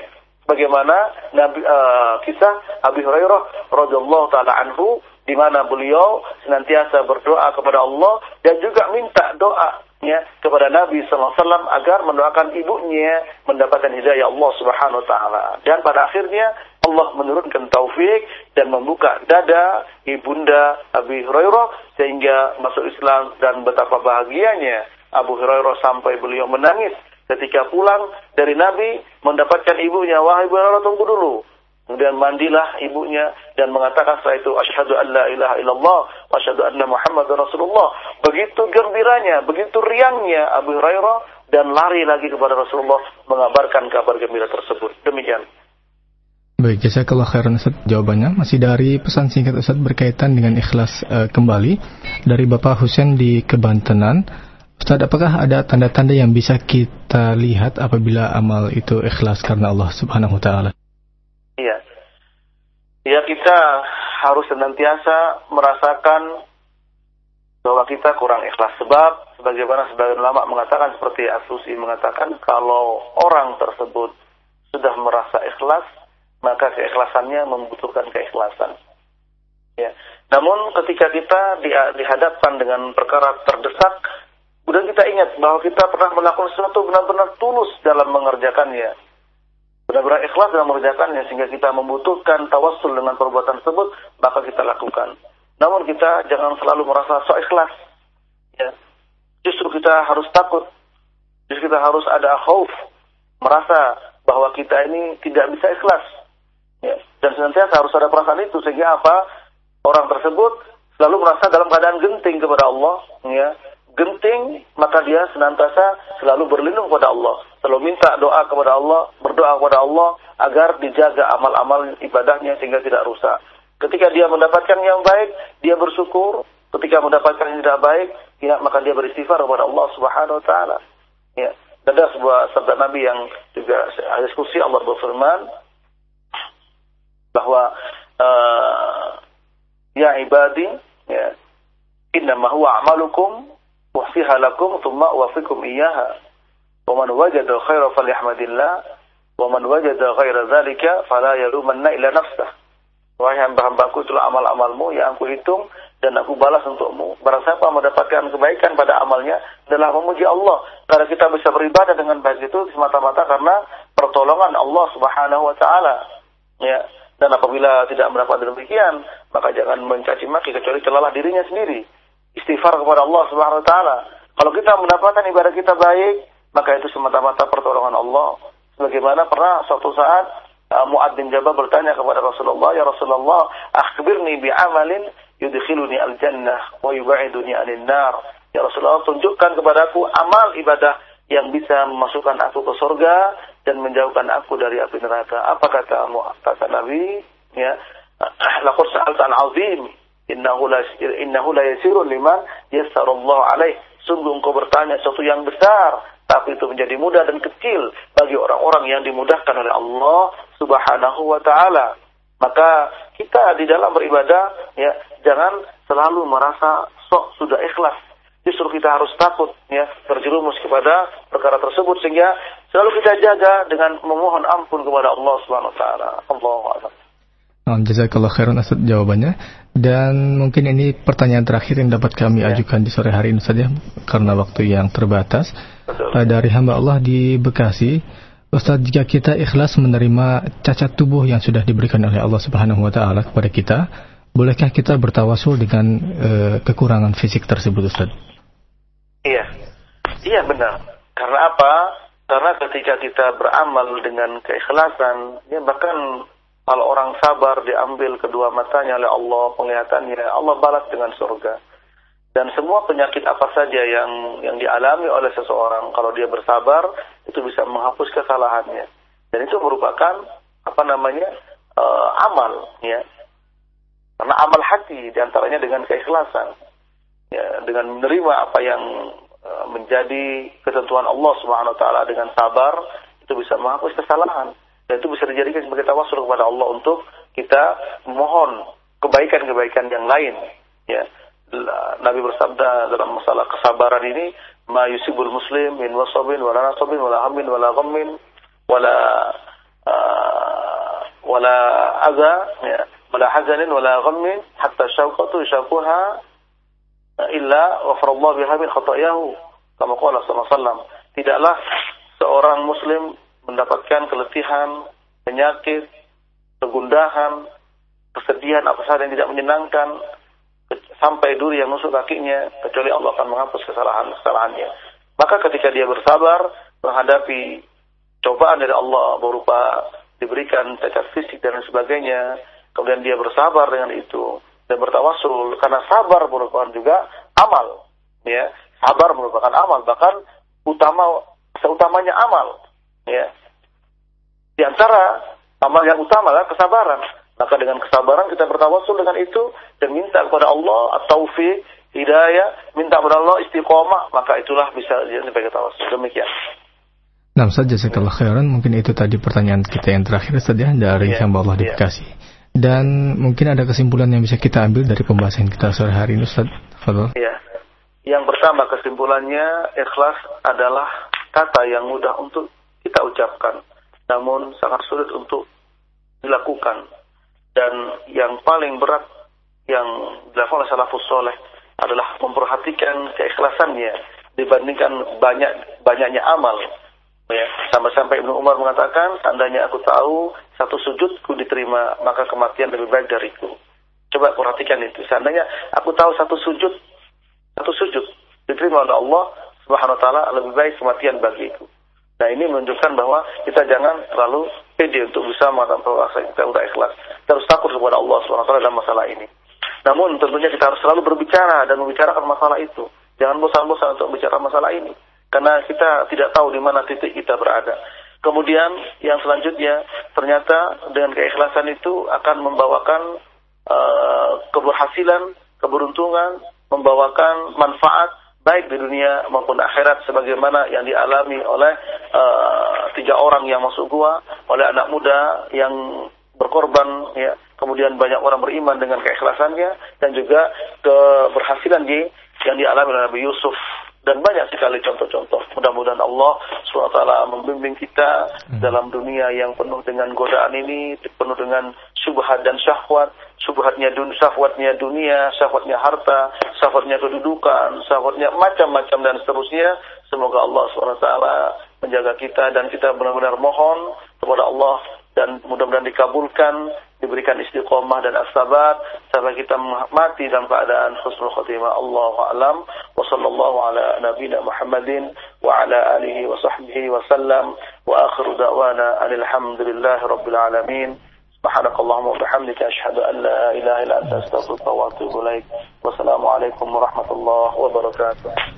Bagaimana Nabi uh, kisah Abi Hurairah radhiyallahu taala anhu di mana beliau senantiasa berdoa kepada Allah dan juga minta doa ya kepada Nabi SAW agar mendoakan ibunya mendapatkan hidayah Allah Subhanahu Wa Taala dan pada akhirnya Allah menurunkan taufik dan membuka dada ibunda Abi Hurairah sehingga masuk Islam dan betapa bahagianya Abu Hurairah sampai beliau menangis ketika pulang dari Nabi mendapatkan ibunya wahai Abu Hurairah tunggu dulu Kemudian mandilah ibunya dan mengatakan setelah itu asyhadu an la ilaha illallah wa asyhadu anna muhammadar rasulullah. Begitu gembiranya, begitu riangnya Abu Hurairah dan lari lagi kepada Rasulullah mengabarkan kabar gembira tersebut. Demikian. Baik, jazakallah khairan Ustaz jawabannya. Masih dari pesan singkat Ustaz berkaitan dengan ikhlas uh, kembali dari Bapak Husain di Kebantenan. Ustaz, apakah ada tanda-tanda yang bisa kita lihat apabila amal itu ikhlas karena Allah Subhanahu wa taala? ya kita harus senantiasa merasakan bahwa kita kurang ikhlas sebab sebagaimana sebagian ulama mengatakan seperti Asusi mengatakan kalau orang tersebut sudah merasa ikhlas maka keikhlasannya membutuhkan keikhlasan ya namun ketika kita dihadapkan dengan perkara terdesak kemudian kita ingat bahwa kita pernah melakukan sesuatu benar-benar tulus dalam mengerjakannya benar-benar ikhlas dalam mengerjakannya sehingga kita membutuhkan tawassul dengan perbuatan tersebut, maka kita lakukan. Namun kita jangan selalu merasa so ikhlas. Ya. Justru kita harus takut. Justru kita harus ada khauf, merasa bahwa kita ini tidak bisa ikhlas. Ya. Dan senantiasa harus ada perasaan itu sehingga apa? Orang tersebut selalu merasa dalam keadaan genting kepada Allah, ya genting, maka dia senantiasa selalu berlindung kepada Allah. Selalu minta doa kepada Allah, berdoa kepada Allah agar dijaga amal-amal ibadahnya sehingga tidak rusak. Ketika dia mendapatkan yang baik, dia bersyukur. Ketika mendapatkan yang tidak baik, ya, maka dia beristighfar kepada Allah Subhanahu wa taala. Ya. Dan ada sebuah sabda Nabi yang juga diskusi Allah berfirman bahwa uh, ya ibadi ya innama huwa amalukum uhsiha lakum thumma uwafikum iyyaha. Wa man wajada khaira falyahmadillah wa man wajada ghaira dzalika fala yalumanna illa nafsah. Wahai hamba-hambaku itulah amal-amalmu yang aku hitung dan aku balas untukmu. Barang siapa mendapatkan kebaikan pada amalnya adalah memuji Allah. Karena kita bisa beribadah dengan baik itu semata-mata karena pertolongan Allah Subhanahu wa taala. Ya. Dan apabila tidak mendapat demikian, maka jangan mencaci maki kecuali celalah dirinya sendiri istighfar kepada Allah Subhanahu wa taala. Kalau kita mendapatkan ibadah kita baik, maka itu semata-mata pertolongan Allah. Sebagaimana pernah suatu saat uh, Mu'ad bin Jabal bertanya kepada Rasulullah, "Ya Rasulullah, akhbirni bi amalin yudkhiluni al-jannah wa yub'iduni 'anil nar. Ya Rasulullah, tunjukkan kepadaku amal ibadah yang bisa memasukkan aku ke surga dan menjauhkan aku dari api neraka. Apa kata kata Nabi? Ya, laqad sa'alta an 'azim innahu la innahu la yasirun liman yassarallahu alaih. Sungguh engkau bertanya sesuatu yang besar, tapi itu menjadi mudah dan kecil bagi orang-orang yang dimudahkan oleh Allah Subhanahu wa taala. Maka kita di dalam beribadah ya jangan selalu merasa sok sudah ikhlas. Justru kita harus takut ya terjerumus kepada perkara tersebut sehingga selalu kita jaga dengan memohon ampun kepada Allah Subhanahu wa taala. Allahu akbar. Jazakallah khairan Ustaz jawabannya. Dan mungkin ini pertanyaan terakhir yang dapat kami ya. ajukan di sore hari ini saja karena waktu yang terbatas. Betul. Eh, dari hamba Allah di Bekasi, Ustaz jika kita ikhlas menerima cacat tubuh yang sudah diberikan oleh Allah Subhanahu wa taala kepada kita, bolehkah kita bertawasul dengan uh, kekurangan fisik tersebut Ustaz? Iya. Iya benar. Karena apa? Karena ketika kita beramal dengan keikhlasan, ya bahkan kalau orang sabar diambil kedua matanya oleh Allah penglihatannya, Allah balas dengan surga. Dan semua penyakit apa saja yang yang dialami oleh seseorang kalau dia bersabar itu bisa menghapus kesalahannya. Dan itu merupakan apa namanya uh, amal ya. Karena amal hati di antaranya dengan keikhlasan. Ya, dengan menerima apa yang uh, menjadi ketentuan Allah Subhanahu wa taala dengan sabar itu bisa menghapus kesalahan. Dan itu bisa dijadikan sebagai tawasul kepada Allah untuk kita mohon kebaikan-kebaikan yang lain. Ya Nabi bersabda dalam masalah kesabaran ini ma yusibul muslim min wasabin wala nasabin wala hammin wala ghammin wala uh, wala adza ya wala hazanin wala ghammin hatta syauqatu syaquha illa ghafarallahu biha min khatayahu kama qala sallallahu tidaklah seorang muslim mendapatkan keletihan, penyakit, kegundahan, kesedihan apa saja yang tidak menyenangkan sampai duri yang nusuk kakinya kecuali Allah akan menghapus kesalahan-kesalahannya. Maka ketika dia bersabar menghadapi cobaan dari Allah berupa diberikan cacat fisik dan sebagainya, kemudian dia bersabar dengan itu dan bertawasul karena sabar merupakan juga amal, ya. Sabar merupakan amal bahkan utama seutamanya amal, ya. Di antara amal yang utama adalah kesabaran. Maka dengan kesabaran kita bertawasul dengan itu dan minta kepada Allah at-taufiq, hidayah, minta kepada Allah istiqomah, maka itulah bisa sebagai tawasul. Demikian. Nah, saja sekali khairan. Mungkin itu tadi pertanyaan kita yang terakhir saja dari yeah, hamba Allah di yeah. Dan mungkin ada kesimpulan yang bisa kita ambil dari pembahasan kita sore hari ini, Ustaz. Fadol. Iya. Yang pertama kesimpulannya, ikhlas adalah kata yang mudah untuk kita ucapkan namun sangat sulit untuk dilakukan. Dan yang paling berat yang dilakukan oleh salafus soleh adalah memperhatikan keikhlasannya dibandingkan banyak banyaknya amal. Ya, sampai-sampai Ibnu Umar mengatakan, seandainya aku tahu satu sujudku diterima, maka kematian lebih baik dariku. Coba perhatikan itu. Seandainya aku tahu satu sujud, satu sujud diterima oleh Allah Subhanahu wa taala lebih baik kematian bagiku. Nah ini menunjukkan bahwa kita jangan terlalu pede untuk bisa mengatakan bahwa kita sudah ikhlas. Kita harus takut kepada Allah SWT dalam masalah ini. Namun tentunya kita harus selalu berbicara dan membicarakan masalah itu. Jangan bosan-bosan untuk bicara masalah ini. Karena kita tidak tahu di mana titik kita berada. Kemudian yang selanjutnya ternyata dengan keikhlasan itu akan membawakan uh, keberhasilan, keberuntungan, membawakan manfaat baik di dunia maupun akhirat sebagaimana yang dialami oleh uh, tiga orang yang masuk gua oleh anak muda yang berkorban ya kemudian banyak orang beriman dengan keikhlasannya dan juga keberhasilan yang dialami oleh Nabi Yusuf dan banyak sekali contoh-contoh. Mudah-mudahan Allah SWT membimbing kita hmm. dalam dunia yang penuh dengan godaan ini, penuh dengan subhat dan syahwat, subhatnya dunia, syahwatnya dunia, syahwatnya harta, syahwatnya kedudukan, syahwatnya macam-macam dan seterusnya. Semoga Allah SWT menjaga kita dan kita benar-benar mohon kepada Allah dan mudah-mudahan dikabulkan, diberikan istiqomah dan asabat sampai kita mati dalam keadaan husnul khotimah. Allahu a'lam. Wa sallallahu ala Nabi Muhammadin wa ala alihi wa sahbihi wa sallam. Wa akhiru da'wana alhamdulillahi rabbil alamin. Subhanakallahumma bihamdika asyhadu an la ilaha illa anta astaghfiruka wa atubu ilaik. Wassalamu alaikum warahmatullahi wabarakatuh.